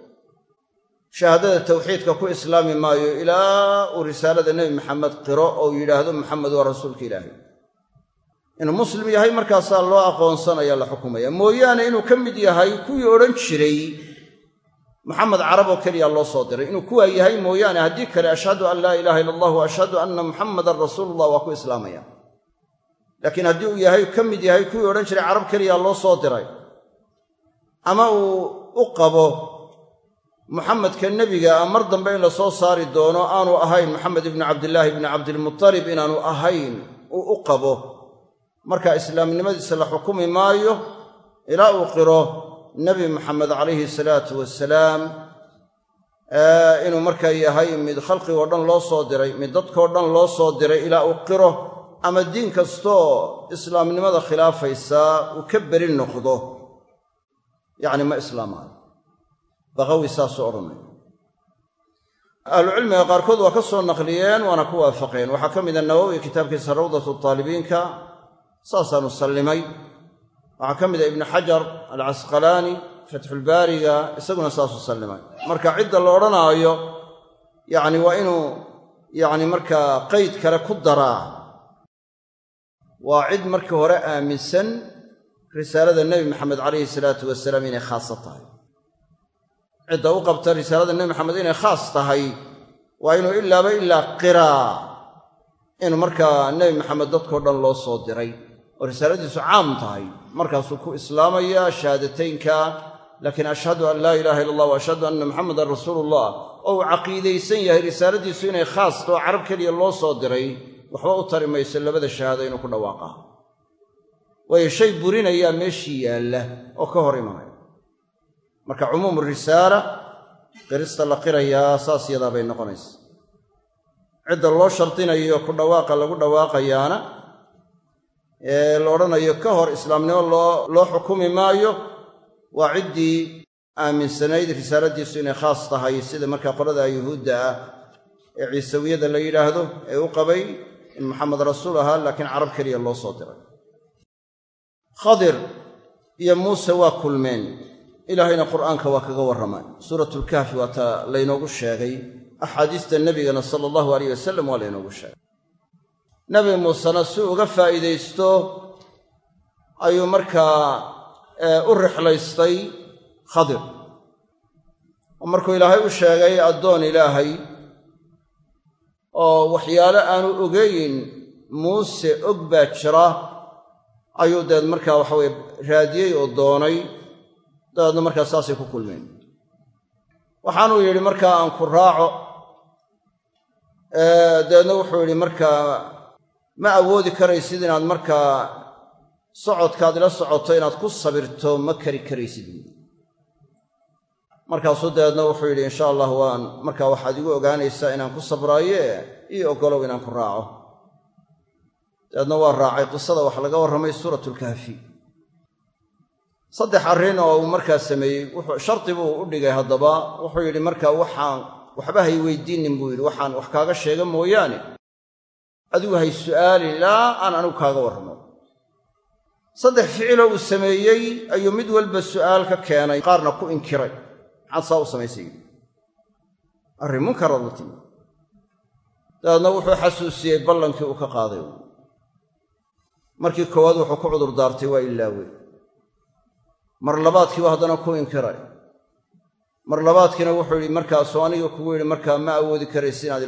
Speaker 1: shahaadada tawxiidka ku islaami maayo ilaa uu risaalada nebi maxamed qiro oo yidhaahdo maxamed waa rasuulka ilaahay. Inuu muslim yahay markaasaa loo aqoonsanaya la xukumaya. Mooyaane inuu ka mid yahay kuwii odhan jiray maxamed carab oo keliya loo soo diray. Inuu kuwaa yahay mooyaane haddii kale ashhadu an laa ilaaha illa allah wa ashhadu anna muxamadan rasuulullah waa ku islaamaya. Laakiin haddii uu yahay ka mid yahay kuwii odhan jiray carab keliya loo soo diray. Ama uu u qabo muxamedka nebiga a mar dambe in la soo saari doono aanu ahayn maxamed ibnu cabdillaahi ibni cabdilmutalib inaanu ahayn uu u qabo. Marka islaamnimadiisa la xukumi maayo ilaa uu qiro nebi maxamed calayhi salaatu wasalaam inuu markaa yahay mid khalqigoo dhan loo soo diray mid dadkoo dhan loo soo diray ilaa uu qiro ama diin kastoo islaamnimada khilaafaysaa uu ka beri noqdo. Yacni ma islaamaayo baqawi saasuu odhanaya ahlucilmiga qaarkood waa ka soo naqliyeen waana ku waafaqeen. Waxaa ka mida nawowi kitaabkiisa rawdatu taalibiinka saasaanu sallimay. Waxaa ka mida ibnu xajar alcasqalaani fatxulbaariga isaguna saasuu sallimay. Marka cidda la odhanaayo yacni waa inuu yacni markaa qayd kale ku daraa. Waa cid markii hore aaminsan risaalada nebi maxamed calayhi salaatu wasalaam inay khaasa tahay cidda u qabta risaalada nebi maxamed inay khaas tahay waa inuu ilaaba ilaa qiraa inuu markaa nebi maxamed dadkao dhan loo soo diray oo risaaladiisu caam tahay markaasuu ku islaamaya shahaadateynka laakiin ashhadu an laa ilaaha illa allah wa ashhadu anna maxamedan rasuulullah oo uu caqiidaysan yahay risaaladiisu inay khaas taho carab keliya loo soo diray waxba u tari mayso labada shahaado inuu ku dhawaaqa. Waayo shay burinayaa meeshii yaalla oo ka hor imanaya marka cumuumu risaala qirista la qirayaa saas yadaa bay noqonaysa. Cidda loo shardinayo ku dhawaaqa lagu dhawaaqayaana ee la odhanayo ka hor islaamnimo loo xukumi maayo waa ciddii aaminsanayd risaaladiisu inay khaas tahay sida markaa qolada yuhuudda ah ee ciisawiyada la yidhaahdo ee u qabay in maxamed rasuul ahaa laakiin carab keliya loo soo diray. Khadir iyo muuse waa kulmeen ilaahayna qur'aanka waa kaga warramay suuratulkahfi waa ta laynoogu sheegay. Axaadiista nebigana sala allahu alayh wasalam waa laynoogu sheegay. Nebi muusena si uga faa'iidaysto ayuu markaa u rixlaystay khadir. Oo markuu ilaahay u sheegay addoon ilaahay oo waxyaale aanu ogeyn muuse og baa jira ayuu deed markaa waxaweye raadiyey oo doonay dabeedna markaa saasay ku kulmeen. Waxaanuu yidhi markaa aan ku raaco dabeedna wuxuu yidhi markaa ma awoodi karaysid inaad markaa socodkaad ila socoto inaad ku sabirto ma kari karaysid markaasuu dabeedna wuxuu yidhi insha allah waan markaa waxaad igu ogaanaysaa inaan ku sabraaye ii oggolow inaan ku raaco. Dabeedna waa raacay qisada waxaa laga warramay suuratulkahfi saddex arrin oo uu markaa sameeyey shardi buu u dhigay haddaba. Wuxuu yidhi markaa waxaan waxba hay weydiinin buu yidhi. Waxaan wax kaaga sheega mooyaane. Adigu hay su'aali laa aan anigu kaaga warramo. Saddex ficiloo uu sameeyey ayuu mid walba su'aal ka keenay qaarna ku inkiray. Maxaad saa u samaysay arrin munkaraad la wuxuu xasuusiyey ballankii uu ka qaaday. Markii koowaad wuxuu ku cudur daartay waa ilaawey mar labaadkiiba haddana ku inkiray. Mar labaadkiina wuxuu yidhi markaasuu aniga kugu yidhi markaa ma awoodi karaysa inaad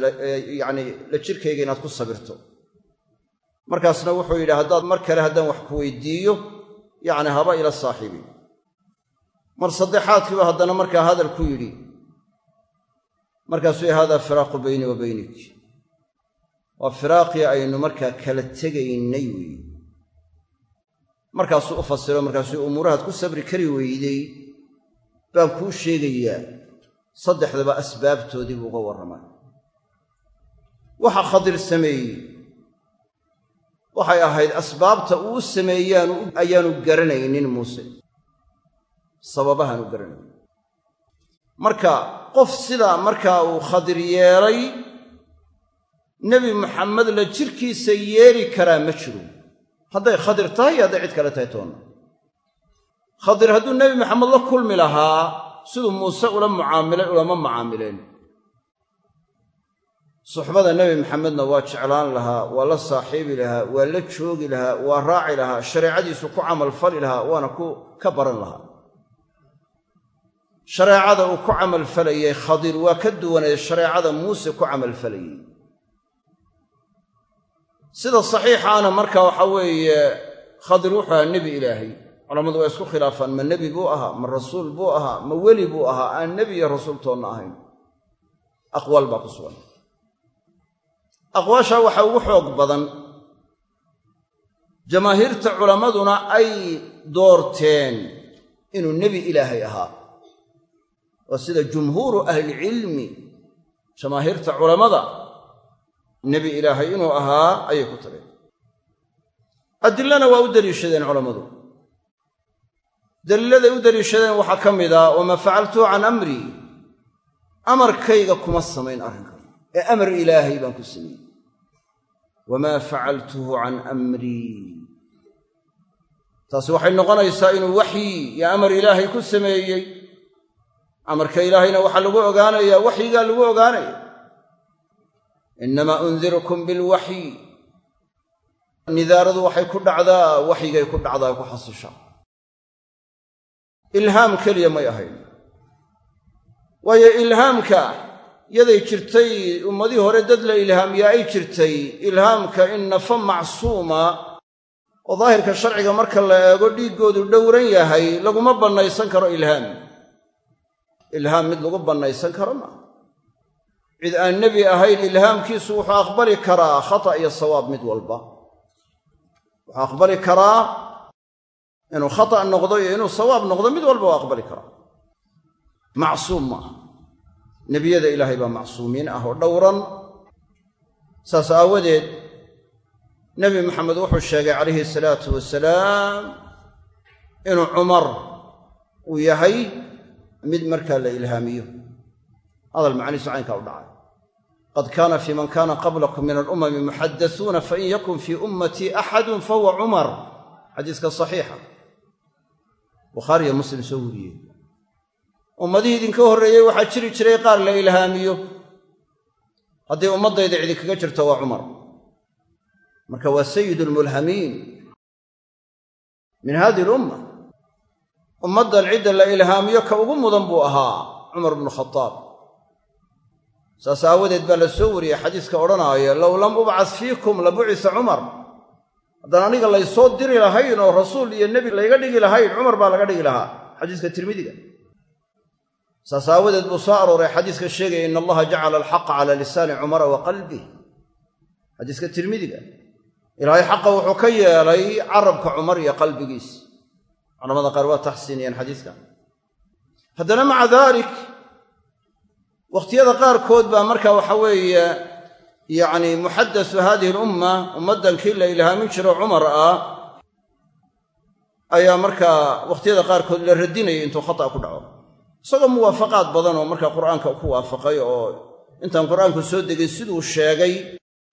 Speaker 1: yacni la jirkayga inaad ku sabirto. Markaasna wuxuu yidhi haddaad mar kale haddaan wax ku weydiiyo yacni haba ila saaxiibi. Mar saddexaadkiiba haddana markaa hadal ku yidhi markaasuu yidhi haadaa firaaqu baynii wa baynik waa firaaqii aynu markaa kala tegaynay weeye markaasuu u fasiro markaasuu umuurahaad ku sabri kari weyday baan kuu sheegayaa saddexdaba asbaabtoodii buu uga warramay. Waxa khadir sameeyey waxay ahayd asbaabta uu sameeyaanu ayaanu garanaynin muuse. Sababahaanu garanaynin marka qof sidaa markaa uu khadir yeelay nebi maxamed la jirkiisa yeeli karaa ma jiro hadday khadir tahay iyo hadday cid kale tahay toonna khadir hadduu nebi maxamed la kulmi lahaa siduu muuse ula mucaamilay ulama mucaamileen suxbada nebi maxamedna waa jeclaan lahaa waa la saaxiibi lahaa waa la joogi lahaa waa raaci lahaa shareecadiisu ku camalfali lahaa waana ku ka baran lahaa. Shareecada uu ku camalfalayay khadir waa ka duwaneed shareecada muuse ku camalfalayey sida saxiixaana marka waxa weeye khadir wuxuu ahaa nebi ilaahay. Culammadu waa isku khilaafaan ma nebi buu ahaa ma rasuul buu ahaa ma weli buu ahaa aan nebi iyo rasuul toonna ahayn. Aqwaal baa ku sugan. Aqwaashaa waxaa ugu xoog badan jamaahiirta culammaduna ay doorteen inuu nebi ilaahay ahaa. Waa sida jumhuuru ahlilcilmi jamaahiirta culammada nebi ilaahay inuu ahaa ayay ku tageen adilana waa u deliishadeen culammadu. Daliiladay u daliishadeen waxaa ka mid a wamaa facaltuhu can amrii amarkayga kuma samayn arrinkan ee amar ilaahay baan ku sameeyey. Wamaa facaltuhu can amrii taasi waxay noqonaysaa inuu waxyi iyo amar ilaahay ku sameeyey. Amarka ilaahayna waxaa lagu ogaanayaa waxyigaa lagu ogaanaya innamaa undirukum bilwaxyi nidaaradu waxay ku dhacdaa waxyigay ku dhacdaa ku xasishaa ilhaam keliya may ahayn waayo ilhaamka yaday jirtay ummadii hore dad la ilhaamiyaa ay jirtay ilhaamka in nafa macsuuma oo daahirka sharciga marka la eego dhiiggoodu dhowran yahay laguma bannaysan karo ilhaam ilhaam mid lagu bannaysan karo maa cid aan nebi ahayn ilhaamkiisu wuxuu aqbali karaa khata iyo sawaab mid walba. Wuxuu aqbali karaa inuu khata noqdo iyo inuu sawaab noqdo mid walba waa aqbali karaa. Macsuum maaha nebiyada ilaahay baa macsuumiin ah oo dhowran. Saas aawadeed nebi maxamed wuxuu sheegay calayhi salaatu wasalaam inuu cumar uu yahay mid markaa la ilhaamiyo. Hadal macnihiisu caynkaa u dhacay qad kaana fii man kaana qablakum min alumami muxadasuuna fain yakun fii ummatii axadun fahuwa cumar xadiiska saxiixa bukhaariyo muslim soo wariyey ummadihii idinka horreeyey waxaa jiri jiray qaar la ilhaamiyo haddii ummaddayda idinkaga jirto waa cumar marka waa sayidu lmulhamiin min hadihi lumma ummaddan cidda la ilhaamiyo ka ugu mudan buu ahaa cumar bnu khadaab saas aawadeed baa la soo wariyey xadiiska odhanaaya low lam ubcas fiikum la bucisa cumar. Haddaan aniga laysoo diri lahayn oo rasuul iyo nebi layga dhigi lahayn cumar baa laga dhigi lahaa xadiiska tirmidiga. Saas aawadeed buu soo arooray xadiiska sheegaya in allaha jacala alxaqa cala lisaani cumara wa qalbih xadiiska tirmidiga ilaahay xaqa wuxuu ka yeelay carabka cumar iyo qalbigiis. Culamada qaar waa taxsiiniyeen xadiiska. Haddana maca daalik wakhtiyada qaarkood baa marka waxa weeye yacni muxadasu hadihi alumma ummaddan kii la ilhaamin jiro cumar ah ayaa markaa wakhtiyada qaarkood la radinayay intuu khata ku dhaco. Isagoo muwaafaqaad badan oo markaa qur'aanka ku waafaqay oo intaan qur'aanku soo degay siduu sheegay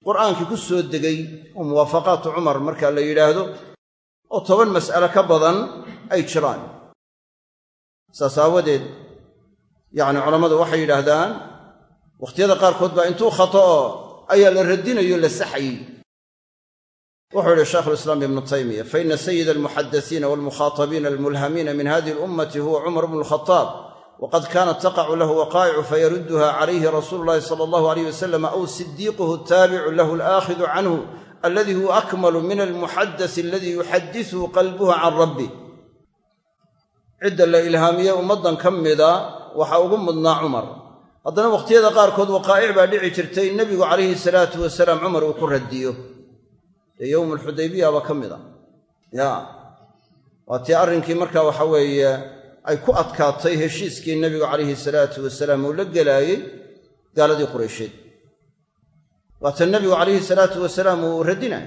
Speaker 1: qur'aankii ku soo degay oo muwaafaqaatu cumar marka la yidhaahdo oo toban mas'ale ka badan ay jiraan. Saas aawadeed yacni culammadu waxay yidhaahdaan wakhtiyada qaarkood baa intuu khata'o ayaa la radinayo la saxayey wuxuu yidhi shaykhulislaam ibnu taymiya faina sayida almuxadasiina walmukhaatabiina almulhamiina min hadihi alummati huwa cumar bnu lkhataab wqad kaanat taqacu lahu waqaa'icu fayarudduha calayhi rasuulu llahi sala allahu alayh wasalam aw sidiiquhu taabicu lahu alaakhidu canhu alladii huwa akmalu min almuxadasi aladii yuxadisuhu qalbuhu can rabbi. Cidda la ilhaamiyey ummaddan ka mida waxaa ugu mudnaa cumar. Haddana wakhtiyada qaarkood waqaa'ic baa dhici jirtay nebigu calayhi salaatu wasalaam cumar uu ku radiyo. Dee yowmu alxudaybiya baa ka mid a. Ya. Waa tii arrinkii marka waxa weeye ay ku adkaatay heshiiskii nebigu calayhi salaatu wasalaam uu la gelaayey gaaladii quraysheed. Waata nebigu calayhi salaatu wasalaam uu radinay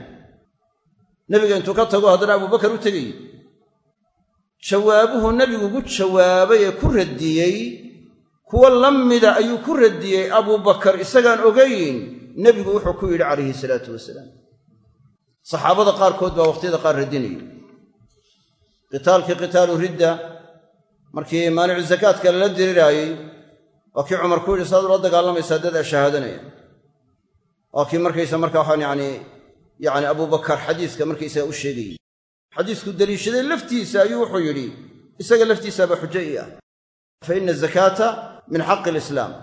Speaker 1: nebiga intuu ka tago haddana abubakar u tegayey jawaabuhu nebigu gu jawaabay ee ku radiyey kuwa la mida ayuu ku radiyey abubakar isagaan ogayn nebigu wuxuu ku yidhi calayhi salaatu wasalaam. Saxaabada qaarkood baa wakhtiyada qaar radinayay. Qitaalkii qitaalu ridda markii maanicu zakaadka lala diriraayey waa kii cumar ku yidhi saad ula dagaalamaysaa dad shahaadanaya. Waa kii markaysa marka waxaan yani yani abubakar xadiiska markaysaga u sheegayey xadiisku deliishaday laftiisa ayuu wuxuu yidhi isaga laftiisaaba xujo ii ah. Fa ina azakaata min xaqi alislaam.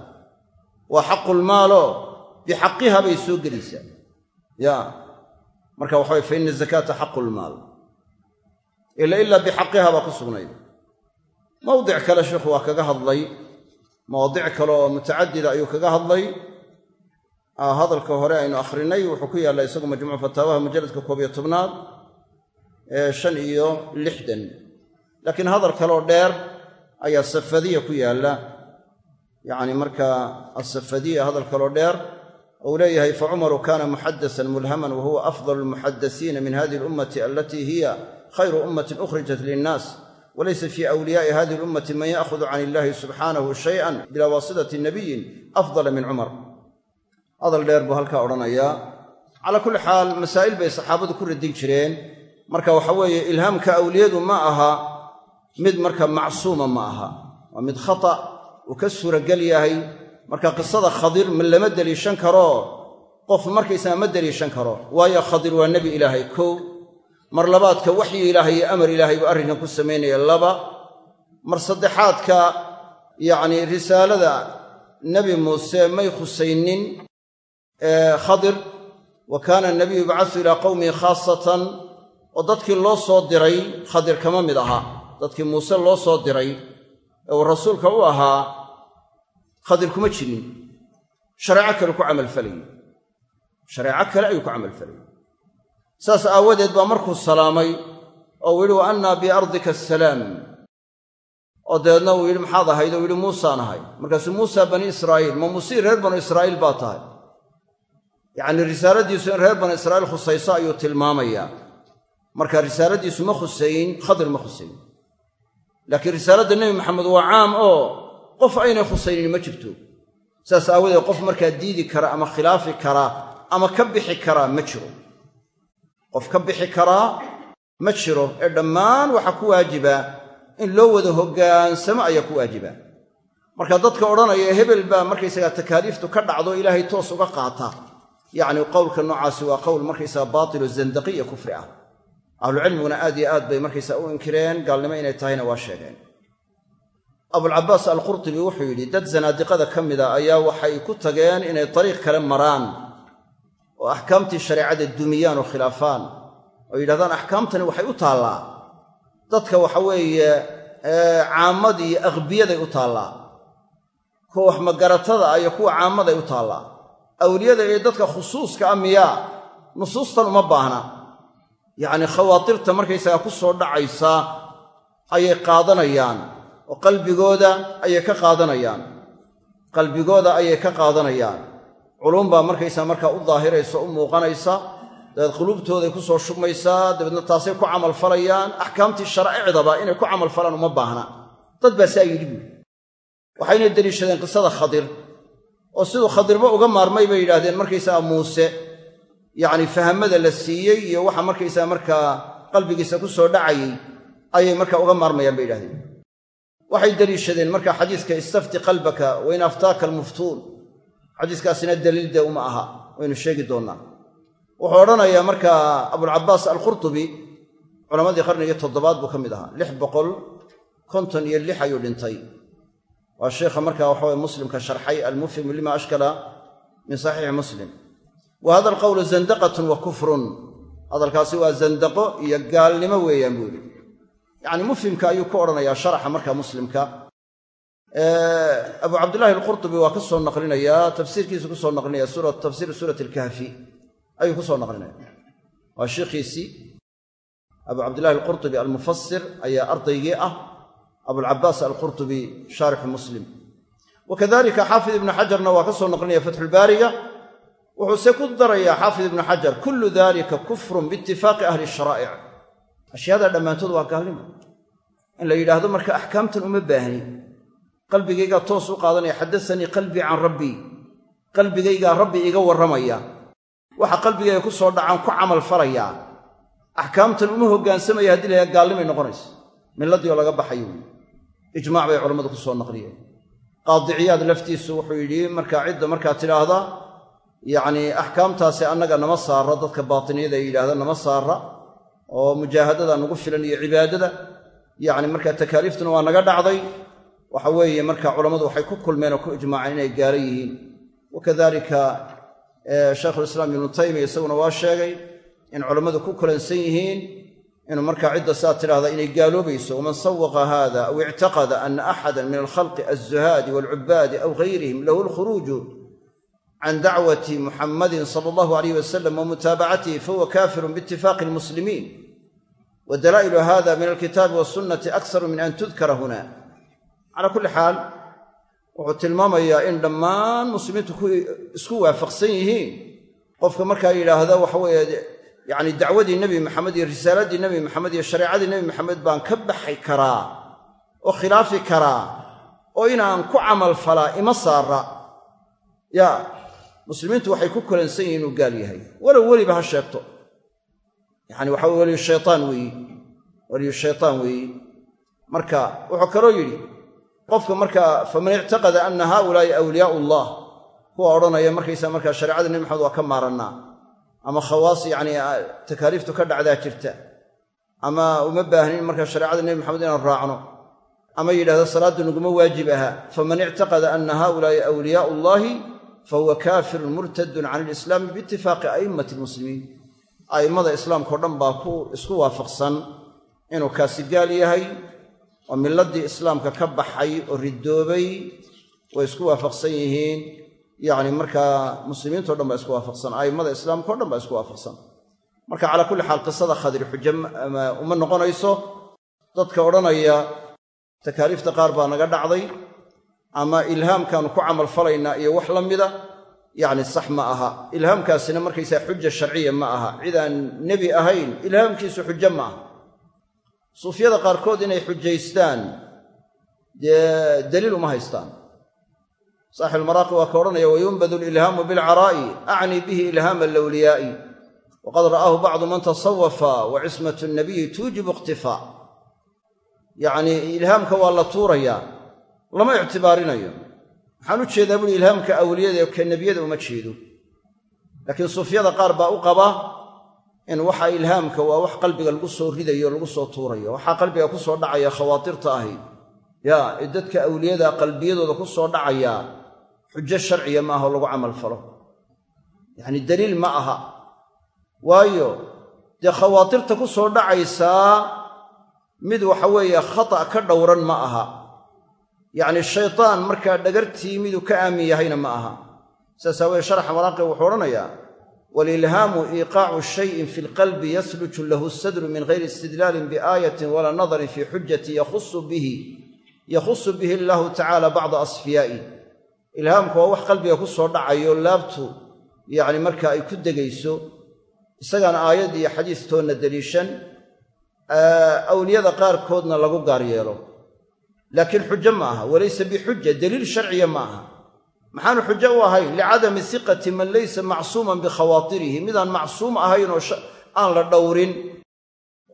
Speaker 1: Waa xaqulmaalo bixaqiha bay soo gelaysaa. Ya marka waxa way fa ina azakaata xaqulmaal ila ilaa bixaqiha baa ku sugnayd. Mawdic kale sheikhu waa kaga hadlay. Mawaadic kale oo mutacadida ayuu kaga hadlay. Hadalka hore aynu akhrinay wuxuu ku yaallaa isagu majmuuc fataawaha mujalladka koob iyo tobnaad shan iyo lixdan. Laakiin hadal kaleoo dheer ayaa safadiya ku yaalla. Yacni markaa asafadiya hadal kaloo dheer ou leeyahay facumaru kana muxadasan mulhaman wahuwa afdal almuxadasiina min hadihi alummati alatii hiya khayru ummatin ukhrijat linnaas walaysa fii awliyaa'i hadihi alummati man ya'hudu can illahi subxaanahu shay'an bilaa waasitati nabiyin afdala min cumar. Hadal dheer buu halkaa odhanayaa. Calaa kulli xaal masaa'il bay saxaabadu ku radin jireen marka waxa weeye ilhaamka awliyadu ma aha mid marka macsuuma ma aha. Waa mid khata uu ka suuragal yahay. Marka qisada khadir ma lama deliishan karo. Qof markaysaga ma deliishan karo. Waayo khadir waa nebi ilaahay kow. Mar labaadka waxyi ilaahay iyo amar ilaahay buu arrinkan ku samaynaya laba. Mar saddexaadka yacnii risaalada nebi muuse may khusaynin khadir wa kaana anabiyu yubcasu ilaa qowmihi khaasatan oo dadkii loo soo diray khadir kama mid ahaa dadkii muuse loo soo diray ee uu rasuulka u ahaa khadir kuma jirin. Shareeco kale ku camalfalayey shareeco kale ayuu ku camalfalayey saas aawadeed baa markuu salaamay oo uu yidhi wa annaa biardika asalaam oo dabeedna uu yidhi maxaad ahayd? Oo yidhi muusaan ahay. Markaasuu muusa bani israa'iil. Ma muusii reer banu israa'iil baa tahay. Yacnii risaaladiisu in reer banu israa'iil khusayso ayuu tilmaamayaa marka risaaladiisu ma khusayn khadir ma khusayn. Laakiin risaaladda nebi maxamed waa caam oo qof aynay khusaynin ma jirto. Saas aawadeed qof markaa diidi kara ama khilaafi karaa ama ka bixi karaa ma jiro. Qof ka bixi karaa ma jiro ee dhammaan waxaa ku waajiba in loo wada hoggaansamo ayaa ku waajiba. Marka dadka odhanaya hebel baa markaysagaa takaaliiftu ka dhacdo ilaahay toos uga qaata. Yacni qowlka noocaasi waa qowl markaysaga baatilo zandaqiya kufri ah ahlucilmiguna aad iyo aad bay markaysaa u inkireen. Gaalnimo inay tahayna waa sheegeen. Abulcabaas alqurtubi wuxuu yidhi dad zanaadiqada ka mida ayaa waxay ku tageen inay dariiq kale maraan oo axkaamtii shareecada dumiyaan oo khilaafaan oo yidhahdaan axkaamtani waxay u taallaa. Dadka waxa weeye caammadii akhbiyaday u taallaa. Kuwa wax ah iyo kuwa caammaday u taallaa. Awliyada iyo dadka khusuuska ah miyaa nusuustan uma baahna yacni khawaatirta markaysagaa ku soo dhacaysa ayay qaadanayaan oo qalbigooda ayay ka qaadanayaan. Qalbigooda ayay ka qaadanayaan. Culum baa markaysaa markaa u daahiraysa u muuqanaysa. Dabeed quluubtooday ku soo shubmaysaa dabeedna taasay ku camalfalayaan axkaamtii sharaa'icdaba inay ku camalfalaan uma baahna. Dad baa saa yidhi buuri waxayna deliishadeen qisada khadir. Oo siduu khadirba uga maarmay bay yidhaahdeen markaysaga muuse yacni fahamada la siiyey iyo waxa markaysaga markaa qalbigiisa ku soo dhacayey ayay markaa uga maarmayaan bay yidhahdeen. Waxay deliishadeen marka xadiiska istafti qalbaka wain aftaaka almuftuun. Xadiiskaasina daliil uma aha waynu sheegi doonnaa wuxuu odhanayaa markaa abulcabaas alqurtubi culammadii qarnigii toddobaad buu ka mid ahaa. Lix boqol konton iyo lix ayuu dhintay. Waa sheikha markaa waxaweye muslimka sharxay almufhimu lima ashkala min saxiixi muslim wa hada alqowlu zandaqatun wa kufrun. Hadalkaasi waa zandaqo iyo gaalnimo weeyaan buu yidhi. Yacni mufhimka ayuu ku odhanayaa sharaxa markaa muslimka. Abu cabdillahi alqurtubi waa ka soo naqlinayaa tafsiirkiisu ku soo naqlinaya tafsiir suurati alkahfi. Ayuu ku soo naqlinaya. Waa sheikhiisii abu cabdillahi alqurtubi almufasir ayaa ardaygii ah. Abulcabaas alqurtubi shaarixu muslim. Wa kadalika xaafid ibnu xajarna waa ka soo naqlinaya fatxulbaariga wuxuuse ku darayaa xaafid ibnu xajar kullu dalika kufrun biitifaaqi ahli sharaa'ic ashyaada dhammaantood waa gaalnimo. In la yidhaahdo marka axkaamtan uma baahni. Qalbigaygaa toos u qaadanaya xaddaanii qalbii can rabbii qalbigaygaa rabbi iga warramaya. Waxa qalbigayga ku soo dhacaan ku camal falayaa axkaamtan uma hoggaansamaya haddii layaa gaalnimay noqonaysa milladii oo laga baxayo wey ijmaac bay culammadu ku soo naqliyeen. Qaadiciyaad laftiisu wuxuu yidhi markaa cidda markaa tidhaahda yacnii axkaamtaasi annaga nama saara dadka baatiniyada ay yidhaahda nama saara oo mujaahadada nagu filan iyo cibaadada yacni markaa takaaliiftuna waa naga dhacday. Waxa weeye marka culammadu waxay ku kulmeen oo ku ijmaaceen inay gaalo yihiin. Wakadalika shaykhulislaam ibnu taymiya isaguna waa sheegay in culammadu ku kulansan yihiin inuu markaa cidda saa tidhahda inay gaaloobayso. Waman sawaqa hada aw ictaqada ana axada min alkhalqi alzuhaadi waalcubaadi aw gayrihim lahu alkhuruuju can dacwati muxammadin sala allahu alayh wasalam wa mutaabacatihi fahuwa kafirun biitifaaqi almuslimiin wa dalaa'ilu hada min alkitaabi wasunnati aksaru min an tudkara huna calaa kulli xaal wuxuu tilmaamayaa in dhammaan muslimiintu isku waafaqsan yihiin qofka markaa yidhaahda waxa weeye yacni dacwadii nebi maxamed iyo risaaladii nebi maxamed iyo shareecadii nebi maxamed baan ka baxi karaa oo khilaafi karaa oo inaan ku camal falaa ima saara yaa muslimiintu waxay ku kulansan yihiin inuu gaal yahay. Walow weliba ha sheegto. Yacani waxa weye weeyi. Weliyu shaytaan weeyi. Marka wuxuu kaloo yidhi qofka markaa faman ictaqada ana haulaai awliyaau allah kuwa odhanaya markaysaa markaa shareecada nebi maxamed waa ka maarannaa. Ama khawaas yacni takaaliiftu ka dhacdaa jirta. Ama uma baahnin markaa shareecada nebi maxamed inaan raacno. Ama yidhahdo salaaddu naguma waajib aha. Faman ictaqada ana haulaai awliyaau allahi fahuwa kaafirun murtadun can ilislaami biitifaaqi a'immati almuslimiin a'immada islaamka o dhan baa ku isku waafaqsan inuu kaasi gaal yahay oo miladii islaamka ka baxay oo ridoobay way isku waafaqsan yihiin yacni markaa muslimiintao dhan baa isku waafaqsan a'immada islaamka o dhan baa isku waafaqsan marka calaa kulli xaal qisada khadir xujo uma noqonayso dadka odhanaya takaaliifta qaar baa naga dhacday ama ilhaamkaanu ku camal falaynaa iyo wax la mida yacni sax ma aha. Ilhaamkaasina markaysaa xuja sharciya ma aha. Cid aan nebi ahayn ilhaamkiisu xujo ma aha. Suufyada qaarkood inay xujaystaan dee daliil uma haystaan. Saaxibulmaraaqi waa ka odhanaya wayunbadu lilhaamu bilcaraa'i acni bihi ilhaama alawliyaa'i waqad ra'aahu bacdu man tasawafa wa cismatu nabiyi tuujibu ikhtifaa yacnii ilhaamka waa la tuurayaa lama ictibaarinayo. Waxaan u jeedaa buuhi ilhaamka awliyada ka nebiyada uma jeedo. Laakiin suufyada qaar baa u qaba in waxa ilhaamka waa wax qalbiga lagu soo ridayo lagu soo tuurayo. Waxaa qalbiga ku soo dhacaya khawaatirta ahi. Yaa ee dadka awliyada qalbiyadooda ku soo dhacaya xujo sharciya ma aha oo lagu camal falo. Yacni daliil ma aha. Waayo dee khawaatirta ku soo dhacaysaa mid waxa weeye khata' ka dhowran ma aha yacni shaydaan markaa dhagartii miduu ka aamin yahayna ma aha. Saas aawoodee sharaxa maraaqi wuxuu odhanayaa walilhaamu iiqaacu shayin fi lqalbi yasluju lahu sadru min gayri istidlaalin biaayatin walaa nadarin fii xujati yakhusu bihi allahu tacaala bacda asfiyaa'i. Ilhaamku waa wax qalbiga ku soo dhacayo laabtu yacni marka ay ku degayso. Isagaan aayad iyo xadiis toonna deliishan awliyada qaarkoodna lagu gaar yeelo laakiin xujo ma aha walaysa bixuja deliil sharciya ma aha. Maxaanu xujo u ahayn licadami siqati man laysa macsuuman bikhawaatirihi midaan macsuum ahayn oo aan la dhowrin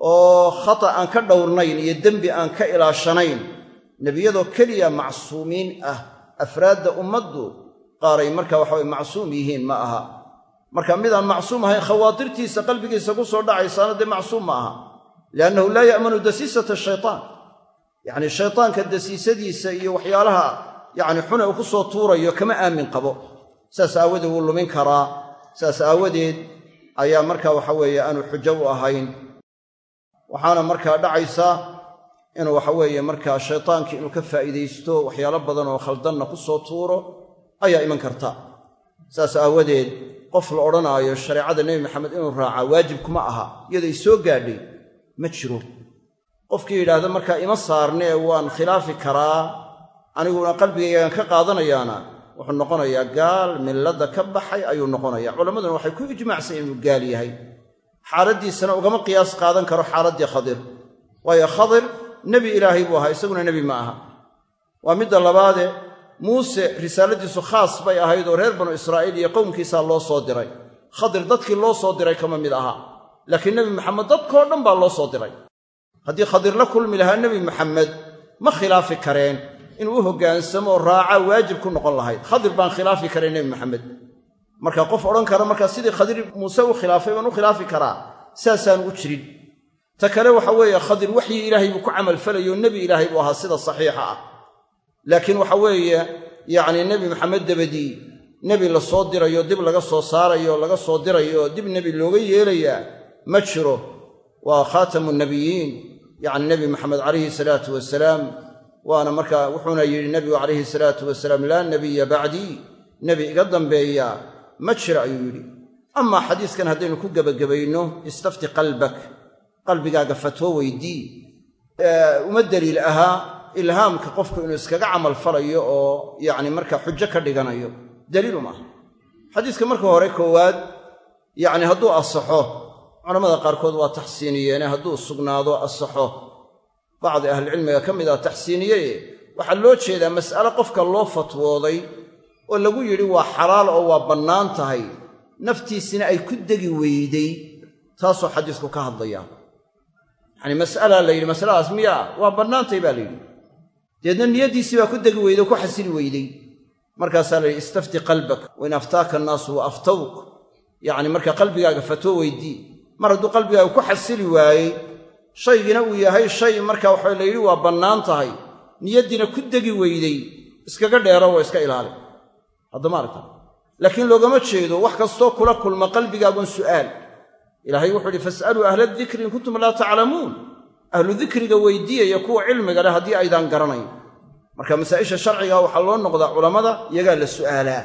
Speaker 1: oo khata aan ka dhowrnayn iyo dembi aan ka ilaashanayn nebiyadoo keliya macsuumiin ah afraadda ummaddu qaaray marka waxaway macsuum yihiin ma aha. Marka midaan macsuum ahayn khawaatirtiisa qalbigiisa ku soo dhacaysaana dee macsuum ma aha. Liannahu laa ya'manu dasiisata shaytaan yacni shaytaanka dasiisadiisa iyo waxyaalaha yacni xune uu ku soo tuurayo kama aamin qabo. Saas aawadeed wuu lumin karaa. Saas aawadeed ayaa marka waxa weeye aanu xujo u ahayn. Waxaana markaa dhacaysa inuu waxa weeye markaa shaytaankii inuu ka faa'iidaysto waxyaalo badan oo khaldanna ku soo tuuro ayaa iman karta. Saas aawadeed qof la odhanaayo shareecada nebi maxamed inuu raacaa waajib kuma aha iyaday soo gaadhay ma jiro qofkii yidhaahda markaa ima saarne ee waan khilaafi karaa aniguna qalbigaygaan ka qaadanayaana. Wuxuu noqonayaa gaal milladda ka baxay ayuu noqonayaa. Culammaduna waxay ku ijmaacsan inuu gaal yahay. Xaaladdiisana ugama qiyaas qaadan karo xaaladdii khadir. Waayo khadir nebi ilaahay buu ahaa isaguna nebi ma aha. Waa midda labaade muuse risaaladiisu khaas bay ahayd oo reer banu israa'iil iyo qowmkiisaa loo soo diray. Khadir dadkii loo soo diray kama mid ahaa laakiin nebi maxamed dadkoo dhan baa loo soo diray haddii khadir la kulmi lahaa nebi maxamed ma khilaafi kareen. Inuu u hoggaansamo oo raaca waajib ku noqon lahayd. Khadir baan khilaafi karayn nebi maxamed marka qof odhan kara markaa sidii khadir muuse u khilaafay baan u khilaafi karaa. Saasaanu u jirin. Ta kale waxa weeye khadir waxyi ilaahay buu ku camalfalayo nebi ilaahay buu ahaa sida saxiixa ah. Laakiin waxa weeye yacni nebi maxamed dabadii nebi la soo dirayo dib laga soo saarayo laga soo dirayo dib nebi looga yeelayaa ma jiro. Waa khaatamu nabiyiin yacni nebi maxamed calayhi salaatu wasalaam waana markaa wuxuuna yidhi nebigu calayhi salaatu wasalaam laa nebiya bacdii nebi iga dambeeya ma jira ayuu yidhi. Amaa xadiiskan haddaynu ku gebagabayno istafti qalbak. Qalbigaaga fatwo weydii uma daliil ahaa ilhaamka qofku inuu iskaga camal falayo oo yacni markaa xujo ka dhiganayo. Daliil uma aha. Xadiiska marka hore koowaad yacni hadduu asaxo culammada qaarkood waa taxsiiniyeene hadduu sugnaado asaxo. Bacdi ahlicilmiga ka mid ah taxsiiniyeye waxaa loo jeedaa mas'ale qofka loo fatwooday oo lagu yidhi waa xalaal oo waa bannaan tahay naftiisina ay ku degi weyday taasoo xadiisku ka hadlaya. Yacanii mas'alaa la yidhi masaladaas miyaa waa bannaantay baa la yidhi. Deedna niyaddiisii baa ku degi weyday oo ku xasili weyday. Markaasaa la yidhi istafti qalbak wain aftaaka annaasu wa aftawk yacni marka qalbigaaga fatwo weydii mar hadduu qalbigaaga ku xasili waayey shaygina uu yahay shay marka waxa la yidhi waa bannaan tahay niyaddiina ku degi weyday iskaga dheero waa iska ilaali. Haddama aragta? Laakiin loogama jeedo wax kastoo kula kulma qalbigaagun su'aal. Ilaahay wuxuu idhi fas'aluu ahla dikri in kuntum laa taclamuun. Ahlu dikriga weydiiyaya kuwa cilmiga leh haddii aydaan garanayn. Marka masaa'isha sharciga waxaa loo noqdaa culammada iyagaa la su'aalaa.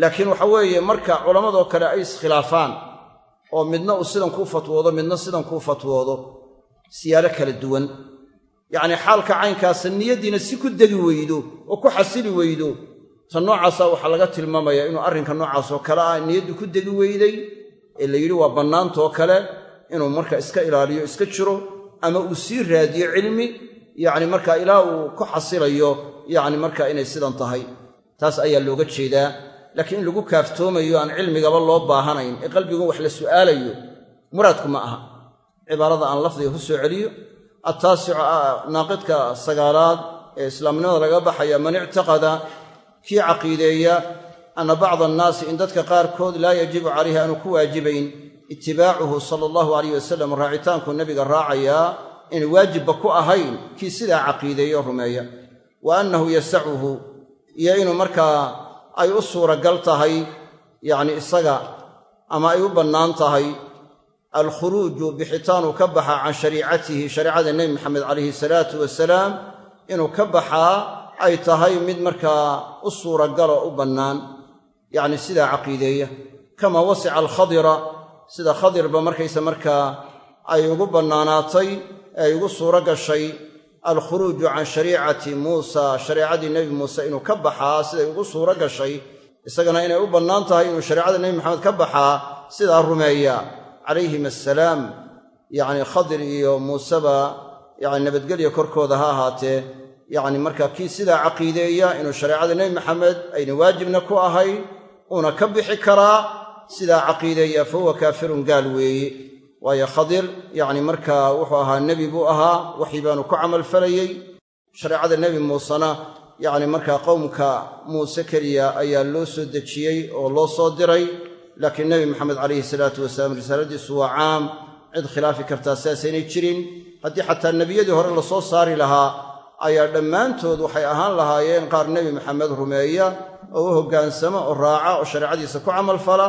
Speaker 1: Laakiin waxa weeye marka culammadoo kale ay iskhilaafaan oo midna uu sidan kuu fatwoodo midna sidan kuu fatwoodo. Siyaalo kala duwan. Yacnii xaalka caynkaasa niyaddiina si ku degi weydo oo ku xasili weydo ta noocaasa waxaa laga tilmaamayaa inuu arrinka noocaasoo kale ah niyaddu ku degi weyday ee la yidhi waa bannaantoo kale inuu marka iska ilaaliyo iska jiro ama uu sii raadiyo cilmi yacni marka ilaa uu ku xasilayo yacni marka inay sidan tahay. Taas ayaa looga jeedaa laakiin in lagu kaaftoomayo aan cilmigaba loo baahanayn ee qalbigu wax la su'aalayo muraadku ma aha. Cibaarada aan lafdiga ku soo celiyo attaasicu naaqidka sagaalaad ee islaamnimada laga baxaya man ictaqada kii caqiideeya anna bacda annaasi in dadka qaarkood laa yajibu calayhi aanu ku waajibayn itibaacuhu sala allahu alayh wasalam raacitaanku nebiga raacayaa inay waajibba ku ahayn kii sidaa caqiideeyo rumeeya. Wa annahu yasacuhu iyo inuu markaa ay u suuragal tahay yacni isaga ama ay u bannaan tahay alkhuruuju bixitaanuu ka baxaa can shariicatihi shariicada nebi maxamed calayhi salaatu wasalaam inuu ka baxaa ay tahay mid markaa u suuragalo u bannaan yacni sidaa caqiideeya. Kama wasica alkhadira sida khadirba markaysa markaa ay ugu bannaanaatay ee ay ugu suuro gashay alkhuruuju can shariicati muusa shareicadii nebi muuse inuu ka baxaa siday ugu suuro gashay isagana inay u bannaan tahay inuu shareicada nebi maxamed ka baxaa sidaa rumeeya. Calayhim assalaam yacni khadir iyo muuseba yacni nabadgelya korkooda ha ahaatee yacni marka kii sidaa caqiideeya inuu shareecada nebi maxamed ayna waajibna ku ahayn uuna ka bixi karaa sidaa caqiideeya fa huwa kaafirun gaal weeye waayo khadir yacni markaa wuxuu ahaa nebi buu ahaa waxii baanu ku camalfalayey. Shareecada nebi muusena yacni markaa qowmka muuse keliya ayaa loo soo dejiyey oo loo soo diray. Laakiin nebi maxamed calayhi salaatu wasalaam risaaladiisu waa caam. Cid khilaafi kartaa sidaasaynay jirin. Haddii xataa nebiyadii hore la soo saari lahaa ayaa dhammaantood waxay ahaan lahaayeen qaar nebi maxamed rumeeya oo u hoggaansama oo raaca oo shareecadiisa ku camalfala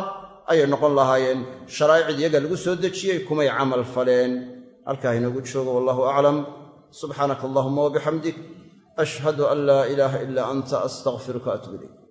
Speaker 1: ayay noqon lahaayeen. Sharaa'icid iyaga lagu soo dejiyey kumay camal faleen. Halkaa inoogu joogo wallahu aclam subxaanaka allahuma wabixamdik ashhadu an laa ilaaha ilaa anta astaqfiruka atub ilayk